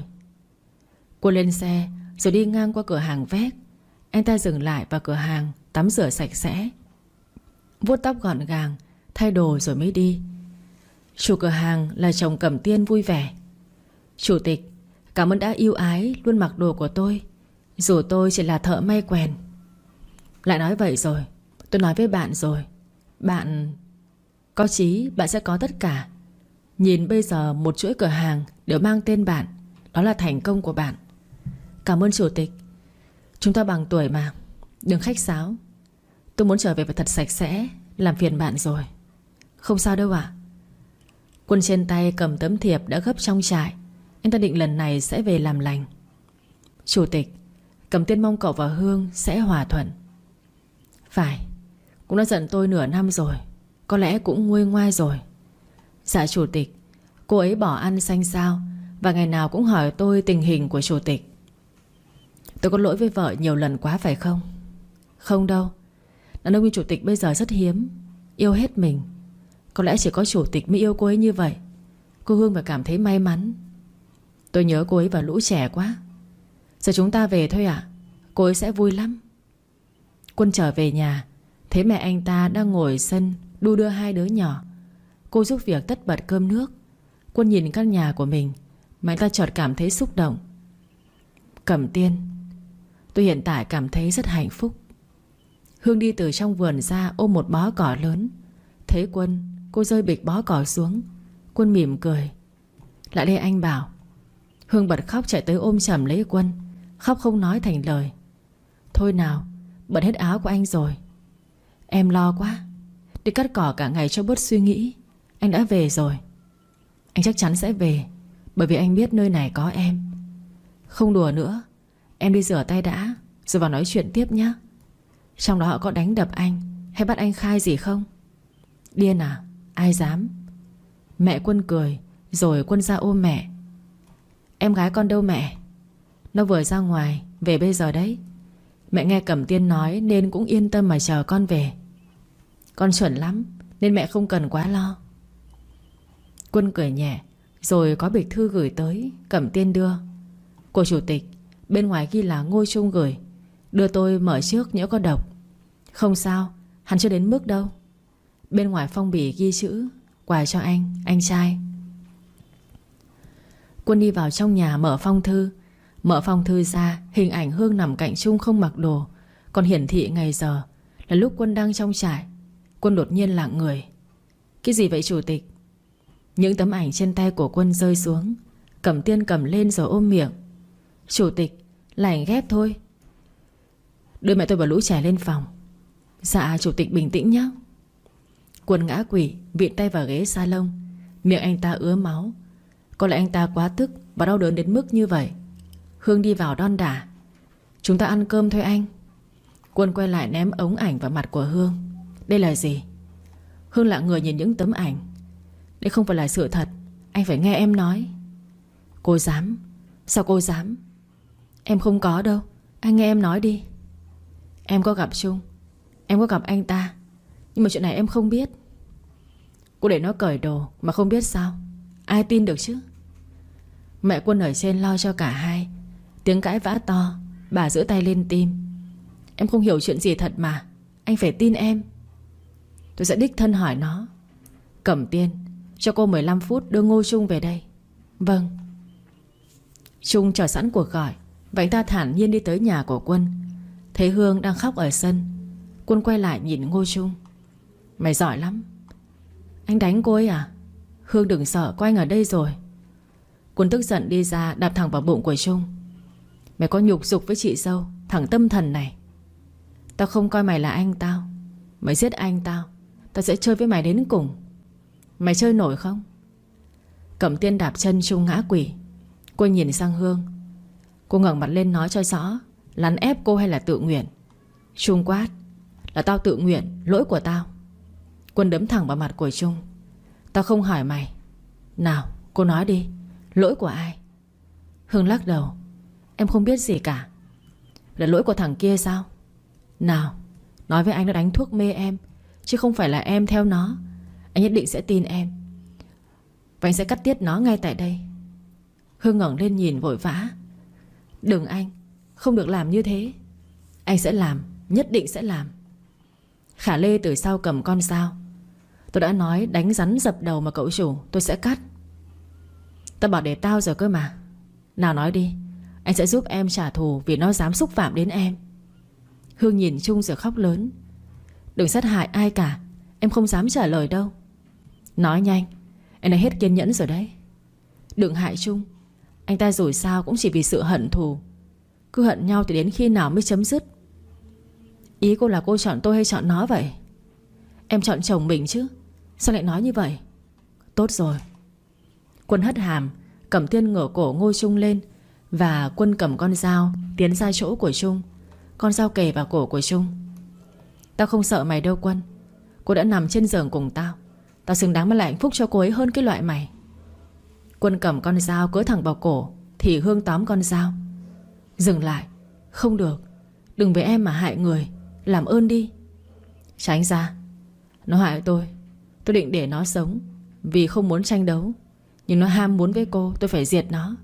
A: Cô lên xe Rồi đi ngang qua cửa hàng vét. Anh ta dừng lại vào cửa hàng Tắm rửa sạch sẽ. Vuốt tóc gọn gàng Thay đồ rồi mới đi. Chủ cửa hàng là chồng Cẩm Tiên vui vẻ. Chủ tịch Cảm ơn đã yêu ái luôn mặc đồ của tôi. Dù tôi chỉ là thợ may quèn. Lại nói vậy rồi, Tôi nói với bạn rồi. Bạn, Có chí bạn sẽ có tất cả. Nhìn bây giờ một chuỗi cửa hàng Đều mang tên bạn, Đó là thành công của bạn. Cảm ơn chủ tịch. Chúng ta bằng tuổi mà, Đừng khách sáo. Tôi muốn trở về phải thật sạch sẽ, Làm phiền bạn rồi. Không sao đâu ạ. Quân trên tay cầm tấm thiệp đã gấp trong trại. Anh ta định lần này sẽ về làm lành. Chủ tịch Cầm tiên mong cậu và Hương sẽ hòa thuận. Phải, Cũng đã giận tôi nửa năm rồi, Có lẽ cũng nguôi ngoai rồi. Dạ chủ tịch, Cô ấy bỏ ăn xanh sao Và ngày nào cũng hỏi tôi tình hình của chủ tịch. Tôi có lỗi với vợ nhiều lần quá phải không? Không đâu, Đàn ông như chủ tịch bây giờ rất hiếm, Yêu hết mình. Có lẽ chỉ có chủ tịch mới yêu cô ấy như vậy. Cô Hương phải cảm thấy may mắn. Tôi nhớ cô ấy và lũ trẻ quá. Giờ chúng ta về thôi ạ. Cô ấy sẽ vui lắm. Quân trở về nhà. Thấy mẹ anh ta đang ngồi sân, Đu đưa hai đứa nhỏ. Cô giúp việc tất bật cơm nước. Quân nhìn căn nhà của mình. Mà anh ta chợt cảm thấy xúc động. Cẩm tiên, Tôi hiện tại cảm thấy rất hạnh phúc. Hương đi từ trong vườn ra ôm một bó cỏ lớn. Thấy Quân, Cô rơi bịch bó cỏ xuống. Quân mỉm cười. Lại đây anh bảo. Hương bật khóc chạy tới ôm chầm lấy Quân. Khóc không nói thành lời. Thôi nào bận hết áo của anh rồi. Em lo quá. Đi cắt cỏ cả ngày cho bớt suy nghĩ. Anh đã về rồi. Anh chắc chắn sẽ về, Bởi vì anh biết nơi này có em. Không đùa nữa, Em đi rửa tay đã, Rồi vào nói chuyện tiếp nhé Trong đó họ có đánh đập anh, Hay bắt anh khai gì không? Điên à Ai dám? Mẹ quân cười, Rồi quân ra ôm mẹ. Em gái con đâu mẹ? Nó vừa ra ngoài Về bây giờ đấy. Mẹ nghe Cẩm Tiên nói Nên cũng yên tâm mà chờ con về. Con chuẩn lắm Nên mẹ không cần quá lo. Quân cười nhẹ Rồi có bịch thư gửi tới Cẩm Tiên đưa. Của chủ tịch Bên ngoài ghi là ngôi trung gửi. Đưa tôi mở trước nhỡ có độc. Không sao Hắn chưa đến mức đâu. Bên ngoài phong bì ghi chữ Quà cho anh, anh trai. Quân đi vào trong nhà mở phong thư Mở phong thư ra, Hình ảnh Hương nằm cạnh Trung không mặc đồ. Còn hiển thị ngày giờ, Là lúc Quân đang trong trại. Quân đột nhiên lặng người. Cái gì vậy, chủ tịch? Những tấm ảnh trên tay của Quân rơi xuống. Cầm tiên cầm lên rồi ôm miệng. Chủ tịch, Là ảnh ghép thôi. Đưa mẹ tôi và lũ trẻ lên phòng. Dạ chủ tịch bình tĩnh nhé. Quân ngã quỷ Viện tay vào ghế salon. Miệng anh ta ứa máu. Có lẽ anh ta quá tức Và đau đớn đến mức như vậy. Hương đi vào đon đả. Chúng ta ăn cơm thôi anh. Quân quay lại ném ống ảnh vào mặt của Hương. Đây là gì? Hương lặng người nhìn những tấm ảnh. Đây không phải là sự thật. Anh phải nghe em nói. Cô dám. Sao cô dám? Em không có đâu. Anh nghe em nói đi. Em có gặp Trung. Em có gặp anh ta. Nhưng mà chuyện này em không biết. Cô để nó cởi đồ Mà không biết sao. Ai tin được chứ? Mẹ quân ở trên lo cho cả hai. Tiếng cãi vã to, Bà giữ tay lên tim. Em không hiểu chuyện gì thật mà, Anh phải tin em. Tôi sẽ đích thân hỏi nó. Cẩm tiên, Cho cô 15 phút đưa Ngô Trung về đây. Vâng. Trung chờ sẵn cuộc gọi, Và anh ta thản nhiên đi tới nhà của Quân. Thấy Hương đang khóc ở sân, Quân quay lại nhìn Ngô Trung. Mày giỏi lắm. Anh đánh cô ấy à? Hương đừng sợ có anh ở đây rồi. Quân tức giận đi ra, đạp thẳng vào bụng của Trung. Mày có nhục dục với chị dâu Thằng tâm thần này. Tao không coi mày là anh tao. Mày giết anh tao Tao sẽ chơi với mày đến cùng. Mày chơi nổi không? Cẩm tiên đạp chân Trung ngã quỷ. Cô nhìn sang Hương. Cô ngẩng mặt lên nói cho rõ, Lắn ép cô hay là tự nguyện? Trung quát, Là tao tự nguyện, Lỗi của tao. Quân đấm thẳng vào mặt của Trung. Tao không hỏi mày. Nào, cô nói đi, Lỗi của ai? Hương lắc đầu. Em không biết gì cả. Là lỗi của thằng kia sao? Nào, Nói với anh nó đánh thuốc mê em, Chứ không phải là em theo nó. Anh nhất định sẽ tin em. Và anh sẽ cắt tiết nó ngay tại đây. Hương ngẩng lên nhìn vội vã. Đừng anh, Không được làm như thế. Anh sẽ làm, Nhất định sẽ làm. Khả Lê từ sau cầm con dao. Tôi đã nói đánh rắn dập đầu mà cậu chủ, Tôi sẽ cắt. Tao bảo để tao rồi cơ mà. Nào nói đi. Anh sẽ giúp em trả thù Vì nó dám xúc phạm đến em. Hương nhìn Trung rồi khóc lớn. Đừng sát hại ai cả, Em không dám trả lời đâu. Nói nhanh, Em đã hết kiên nhẫn rồi đấy. Đừng hại Trung, Anh ta rồi sao cũng chỉ vì sự hận thù. Cứ hận nhau thì đến khi nào mới chấm dứt? Ý cô là cô chọn tôi hay chọn nó vậy? Em chọn chồng mình chứ, Sao lại nói như vậy? Tốt rồi. Quân hất hàm Cẩm tiên ngửa cổ ngôi Trung lên và quân cầm con dao Tiến ra chỗ của Trung. Con dao kề vào cổ của Trung. Tao không sợ mày đâu, Quân. Cô đã nằm trên giường cùng tao. Tao xứng đáng mà lại hạnh phúc cho cô ấy hơn cái loại mày. Quân cầm con dao cứa thẳng vào cổ, Thì Hương tóm con dao. Dừng lại. Không được. Đừng với em mà hại người. Làm ơn đi. Tránh ra. Nó hại tôi. Tôi định để nó sống Vì không muốn tranh đấu. Nhưng nó ham muốn với cô, Tôi phải diệt nó.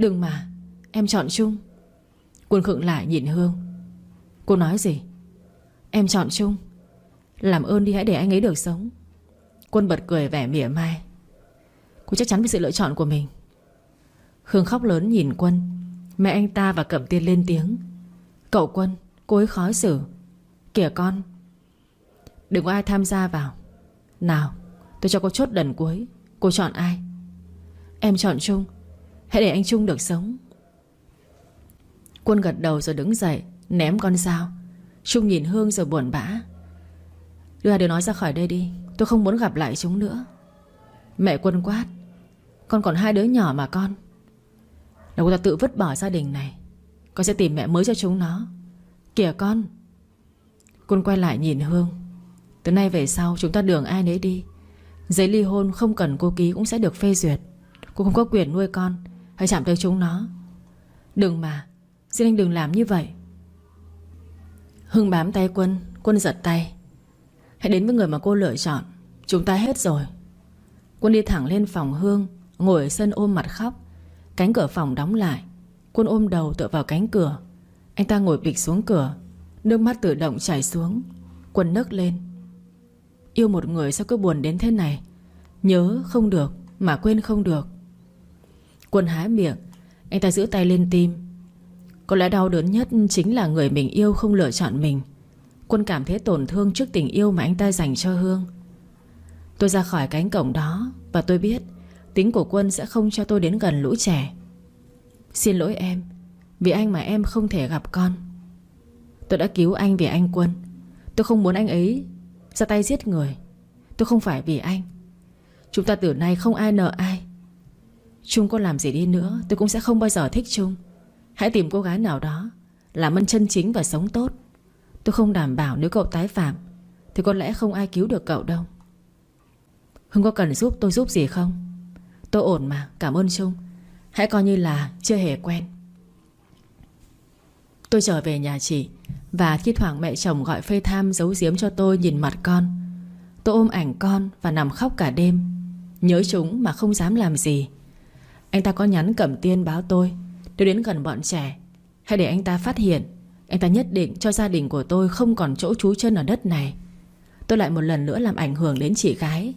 A: Đừng mà, Em chọn chung. Quân khựng lại nhìn Hương. Cô nói gì? Em chọn chung. Làm ơn đi hãy để anh ấy được sống. Quân bật cười vẻ mỉa mai. Cô chắc chắn về sự lựa chọn của mình. Hương khóc lớn nhìn Quân. Mẹ anh ta và Cẩm Tiên lên tiếng. Cậu Quân, Cô ấy khó xử. Kìa con. Đừng có ai tham gia vào. Nào, tôi cho cô chốt đần cuối. Cô chọn ai? Em chọn Trung Hãy để anh Trung được sống. Quân gật đầu rồi đứng dậy, Ném con dao. Trung nhìn Hương rồi buồn bã. Đưa hai đứa nói ra khỏi đây đi, Tôi không muốn gặp lại chúng nữa. Mẹ Quân quát, Con còn hai đứa nhỏ mà con. Là cô ta tự vứt bỏ gia đình này, Con sẽ tìm mẹ mới cho chúng nó. Kìa con. Quân quay lại nhìn Hương. Từ nay về sau, chúng ta đường ai nấy đi. Giấy ly hôn không cần cô ký cũng sẽ được phê duyệt. Cô không có quyền nuôi con hãy chạm tới chúng nó. Đừng mà. Xin anh đừng làm như vậy. Hưng bám tay Quân. Quân giật tay. Hãy đến với người mà cô lựa chọn. Chúng ta hết rồi. Quân đi thẳng lên phòng Hương, Ngồi ở sân ôm mặt khóc. Cánh cửa phòng đóng lại. Quân ôm đầu tựa vào cánh cửa. Anh ta ngồi bịch xuống cửa. Nước mắt tự động chảy xuống. Quân nấc lên. Yêu một người sao cứ buồn đến thế này? Nhớ không được Mà quên không được. Quân há miệng. Anh ta giữ tay lên tim. Có lẽ đau đớn nhất chính là người mình yêu không lựa chọn mình. Quân cảm thấy tổn thương trước tình yêu mà anh ta dành cho Hương. Tôi ra khỏi cánh cổng đó Và tôi biết Tính của Quân sẽ không cho tôi đến gần lũ trẻ. Xin lỗi em, Vì anh mà em không thể gặp con. Tôi đã cứu anh vì anh Quân. Tôi không muốn anh ấy ra tay giết người. Tôi không phải vì anh. Chúng ta từ nay không ai nợ ai. Trung có làm gì đi nữa, Tôi cũng sẽ không bao giờ thích Trung. Hãy tìm cô gái nào đó, Làm ơn chân chính và sống tốt. Tôi không đảm bảo nếu cậu tái phạm, Thì có lẽ không ai cứu được cậu đâu. Hưng có cần giúp tôi giúp gì không? Tôi ổn mà, Cảm ơn Trung. Hãy coi như là chưa hề quen. Tôi trở về nhà chị, Và thi thoảng mẹ chồng gọi phê tham Giấu giếm cho tôi nhìn mặt con. Tôi ôm ảnh con và nằm khóc cả đêm. Nhớ chúng mà không dám làm gì. Anh ta có nhắn cẩm tiên báo tôi. Tôi đến gần bọn trẻ. Hay để anh ta phát hiện. Anh ta nhất định cho gia đình của tôi Không còn chỗ trú chân ở đất này. Tôi lại một lần nữa làm ảnh hưởng đến chị gái.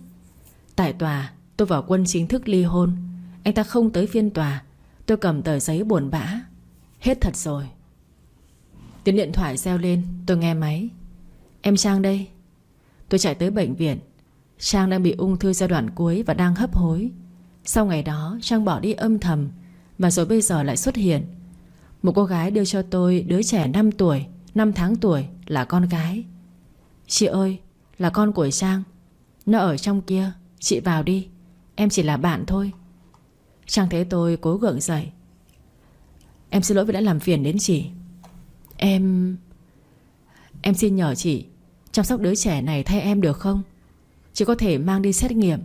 A: Tại tòa, tôi vào quân chính thức ly hôn. Anh ta không tới phiên tòa. Tôi cầm tờ giấy buồn bã. Hết thật rồi. Tiếng điện thoại reo lên. Tôi nghe máy. Em Trang đây. Tôi chạy tới bệnh viện. Trang đang bị ung thư giai đoạn cuối Và đang hấp hối. Sau ngày đó, Trang bỏ đi âm thầm Và rồi bây giờ lại xuất hiện. Một cô gái đưa cho tôi đứa trẻ 5 tuổi 5 tháng tuổi là con gái. Chị ơi, Là con của Trang. Nó ở trong kia, Chị vào đi. Em chỉ là bạn thôi. Trang thấy tôi cố gượng dậy. Em xin lỗi vì đã làm phiền đến chị. Em Em xin nhờ chị Chăm sóc đứa trẻ này thay em được không? Chị có thể mang đi xét nghiệm.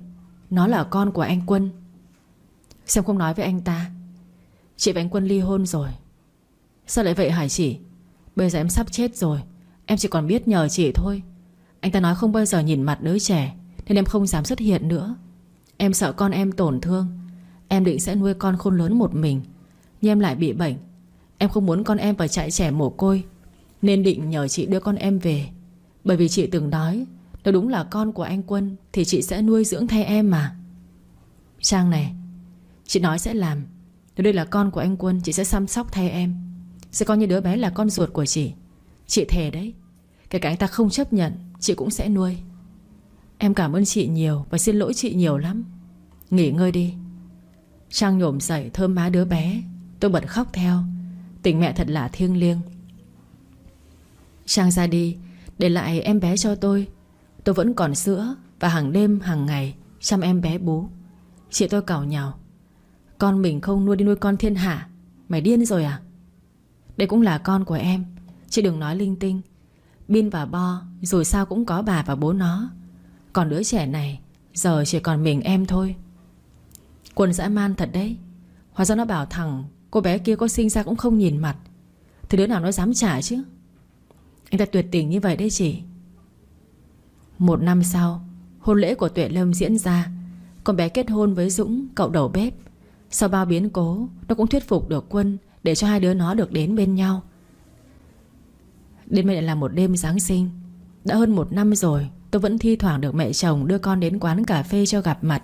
A: Nó là con của anh Quân. Xem không nói với anh ta? Chị và anh Quân ly hôn rồi. Sao lại vậy hả chị? Bây giờ em sắp chết rồi. Em chỉ còn biết nhờ chị thôi. Anh ta nói không bao giờ nhìn mặt đứa trẻ, Nên em không dám xuất hiện nữa. Em sợ con em tổn thương. Em định sẽ nuôi con khôn lớn một mình, Nhưng em lại bị bệnh. Em không muốn con em phải chạy trẻ mồ côi, Nên định nhờ chị đưa con em về. Bởi vì chị từng nói, Nếu đúng là con của anh Quân, Thì chị sẽ nuôi dưỡng thay em mà. Trang này Chị nói sẽ làm. Nếu đây là con của anh Quân, Chị sẽ chăm sóc thay em. Sẽ coi như đứa bé là con ruột của chị. Chị thề đấy. Kể cả anh ta không chấp nhận, Chị cũng sẽ nuôi. Em cảm ơn chị nhiều Và xin lỗi chị nhiều lắm. Nghỉ ngơi đi. Trang nhổm dậy, thơm má đứa bé. Tôi bật khóc theo. Tình mẹ thật là thiêng liêng. Trang ra đi, Để lại em bé cho tôi. Tôi vẫn còn sữa Và hàng đêm, hàng ngày Chăm em bé bú. Chị tôi cào nhào. Con mình không nuôi đi nuôi con thiên hạ. Mày điên rồi à? Đây cũng là con của em. Chị đừng nói linh tinh. Bin và Bo Rồi sao cũng có bà và bố nó. Còn đứa trẻ này, Giờ chỉ còn mình em thôi. Quân dã man thật đấy. Hóa ra nó bảo thằng, Cô bé kia có sinh ra cũng không nhìn mặt. Thì đứa nào nó dám trả chứ? Anh ta tuyệt tình như vậy đấy chị. Một năm sau, Hôn lễ của Tuệ Lâm diễn ra. Con bé kết hôn với Dũng, Cậu đầu bếp. Sau bao biến cố, Nó cũng thuyết phục được Quân Để cho hai đứa nó được đến bên nhau. Đến mẹ lại là một đêm Giáng sinh. Đã hơn một năm rồi, Tôi vẫn thi thoảng được mẹ chồng đưa con đến quán cà phê cho gặp mặt.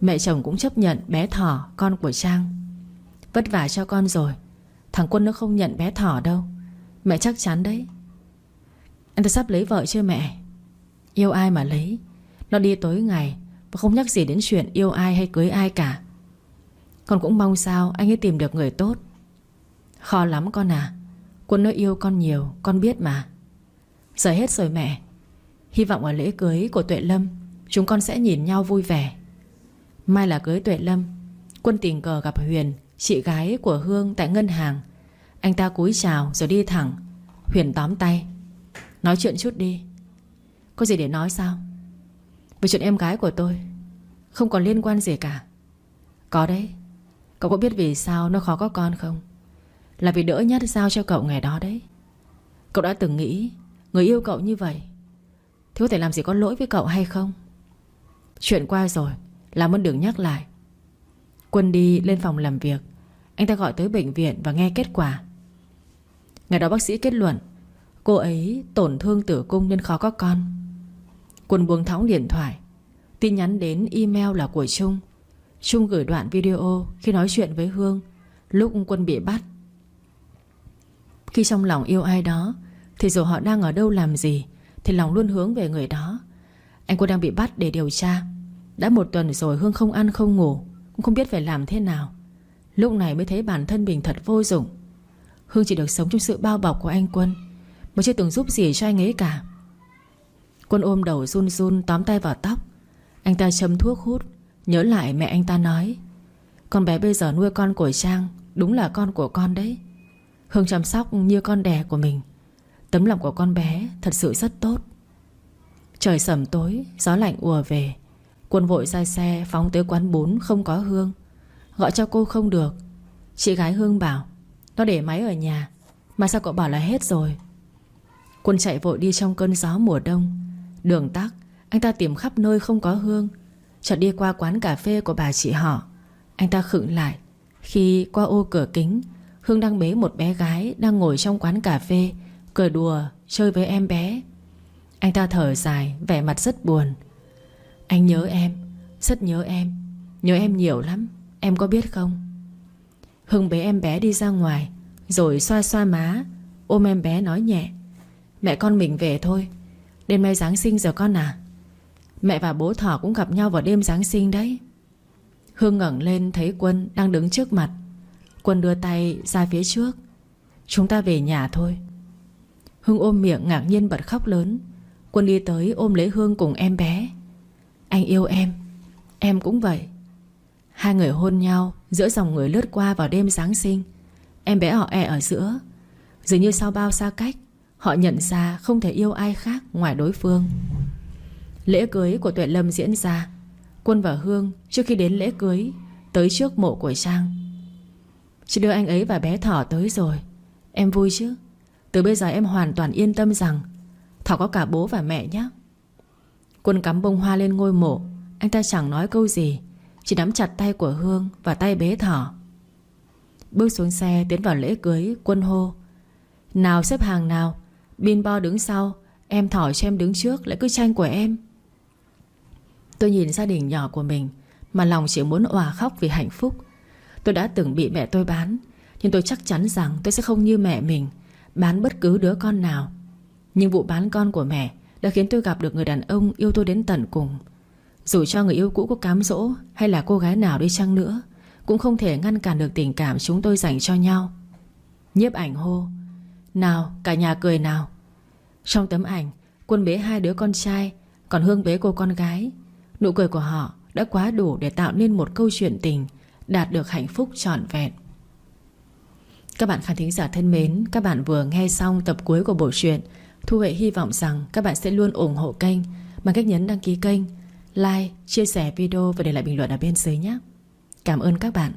A: Mẹ chồng cũng chấp nhận bé Thỏ, Con của Trang. Vất vả cho con rồi, Thằng Quân nó không nhận bé Thỏ đâu. Mẹ chắc chắn đấy. Anh ta sắp lấy vợ chưa mẹ? Yêu ai mà lấy. Nó đi tối ngày Và không nhắc gì đến chuyện yêu ai hay cưới ai cả. Con cũng mong sao anh ấy tìm được người tốt. Khó lắm con à. Quân nó yêu con nhiều, Con biết mà. Giờ hết rồi mẹ. Hy vọng ở lễ cưới của Tuệ Lâm, Chúng con sẽ nhìn nhau vui vẻ. Mai là cưới Tuệ Lâm, Quân tình cờ gặp Huyền, Chị gái của Hương tại ngân hàng. Anh ta cúi chào rồi đi thẳng. Huyền tóm tay. Nói chuyện chút đi. Có gì để nói sao? Về chuyện em gái của tôi, Không còn liên quan gì cả. Có đấy. Cậu có biết vì sao nó khó có con không? Là vì đỡ nhất giao cho cậu ngày đó đấy. Cậu đã từng nghĩ Người yêu cậu như vậy, Thì có thể làm gì có lỗi với cậu hay không? Chuyện qua rồi Làm ơn đừng nhắc lại. Quân đi lên phòng làm việc, Anh ta gọi tới bệnh viện và nghe kết quả. Ngày đó bác sĩ kết luận, Cô ấy tổn thương tử cung nên khó có con. Quân buông thõng điện thoại, Tin nhắn đến email là của Trung. Trung gửi đoạn video Khi nói chuyện với Hương, Lúc Quân bị bắt. Khi trong lòng yêu ai đó, Thì dù họ đang ở đâu làm gì, Thì lòng luôn hướng về người đó. Anh Quân đang bị bắt để điều tra. Đã một tuần rồi Hương không ăn không ngủ, Cũng không biết phải làm thế nào. Lúc này mới thấy bản thân mình thật vô dụng. Hương chỉ được sống trong sự bao bọc của anh Quân, Mà chưa từng giúp gì cho anh ấy cả. Quân ôm đầu run run tóm tay vào tóc. Anh ta châm thuốc hút. Nhớ lại mẹ anh ta nói, Con bé bây giờ nuôi con của Trang Đúng là con của con đấy. Hương chăm sóc như con đẻ của mình. Tấm lòng của con bé thật sự rất tốt. Trời sầm tối, Gió lạnh ùa về. Quân vội ra xe phóng tới quán bún không có Hương. Gọi cho cô không được. Chị gái Hương bảo, Nó để máy ở nhà, Mà sao cậu bảo là hết rồi? Quân chạy vội đi trong cơn gió mùa đông. Đường tắc, Anh ta tìm khắp nơi không có Hương. Chợt đi qua quán cà phê của bà chị họ. Anh ta khựng lại. Khi qua ô cửa kính, Hương đang bế một bé gái Đang ngồi trong quán cà phê, Cười đùa, chơi với em bé. Anh ta thở dài, vẻ mặt rất buồn. Anh nhớ em, Rất nhớ em. Nhớ em nhiều lắm, Em có biết không? Hưng bế em bé đi ra ngoài, Rồi xoa xoa má, Ôm em bé nói nhẹ. Mẹ con mình về thôi, Đêm nay Giáng sinh giờ con à? Mẹ và bố thỏ cũng gặp nhau vào đêm Giáng sinh đấy. Hương ngẩng lên thấy Quân đang đứng trước mặt. Quân đưa tay ra phía trước. Chúng ta về nhà thôi. Hương ôm miệng ngạc nhiên bật khóc lớn. Quân đi tới ôm lấy Hương cùng em bé. Anh yêu em. Em cũng vậy. Hai người hôn nhau Giữa dòng người lướt qua vào đêm Giáng sinh. Em bé họ e ở giữa. Dường như sau bao xa cách, Họ nhận ra không thể yêu ai khác ngoài đối phương. Lễ cưới của Tuệ Lâm diễn ra. Quân và Hương trước khi đến lễ cưới, Tới trước mộ của Trang. Chị đưa anh ấy và bé Thỏ tới rồi. Em vui chứ? Từ bây giờ em hoàn toàn yên tâm rằng Thỏ có cả bố và mẹ nhé. Quân cắm bông hoa lên ngôi mộ. Anh ta chẳng nói câu gì. Chỉ nắm chặt tay của Hương và tay bé Thỏ. Bước xuống xe tiến vào lễ cưới, Quân hô. Nào xếp hàng nào Bin bo đứng sau, Em Thỏ cho em đứng trước, lại cứ tranh của em. Tôi nhìn gia đình nhỏ của mình, Mà lòng chỉ muốn òa khóc vì hạnh phúc. Tôi đã từng bị mẹ tôi bán, Nhưng tôi chắc chắn rằng tôi sẽ không như mẹ mình, Bán bất cứ đứa con nào. Nhưng vụ bán con của mẹ Đã khiến tôi gặp được người đàn ông yêu tôi đến tận cùng. Dù cho người yêu cũ có cám dỗ Hay là cô gái nào đi chăng nữa, Cũng không thể ngăn cản được tình cảm chúng tôi dành cho nhau. Nhiếp ảnh hô, Nào, cả nhà cười nào. Trong tấm ảnh, Quân bế hai đứa con trai, Còn Hương bế cô con gái. Nụ cười của họ đã quá đủ để tạo nên một câu chuyện tình Đạt được hạnh phúc trọn vẹn. Các bạn khán thính giả thân mến Các bạn vừa nghe xong tập cuối của bộ truyện Thu Huệ hy vọng rằng các bạn sẽ luôn ủng hộ kênh Bằng cách nhấn đăng ký kênh Like, chia sẻ video và để lại bình luận ở bên dưới nhé. Cảm ơn các bạn.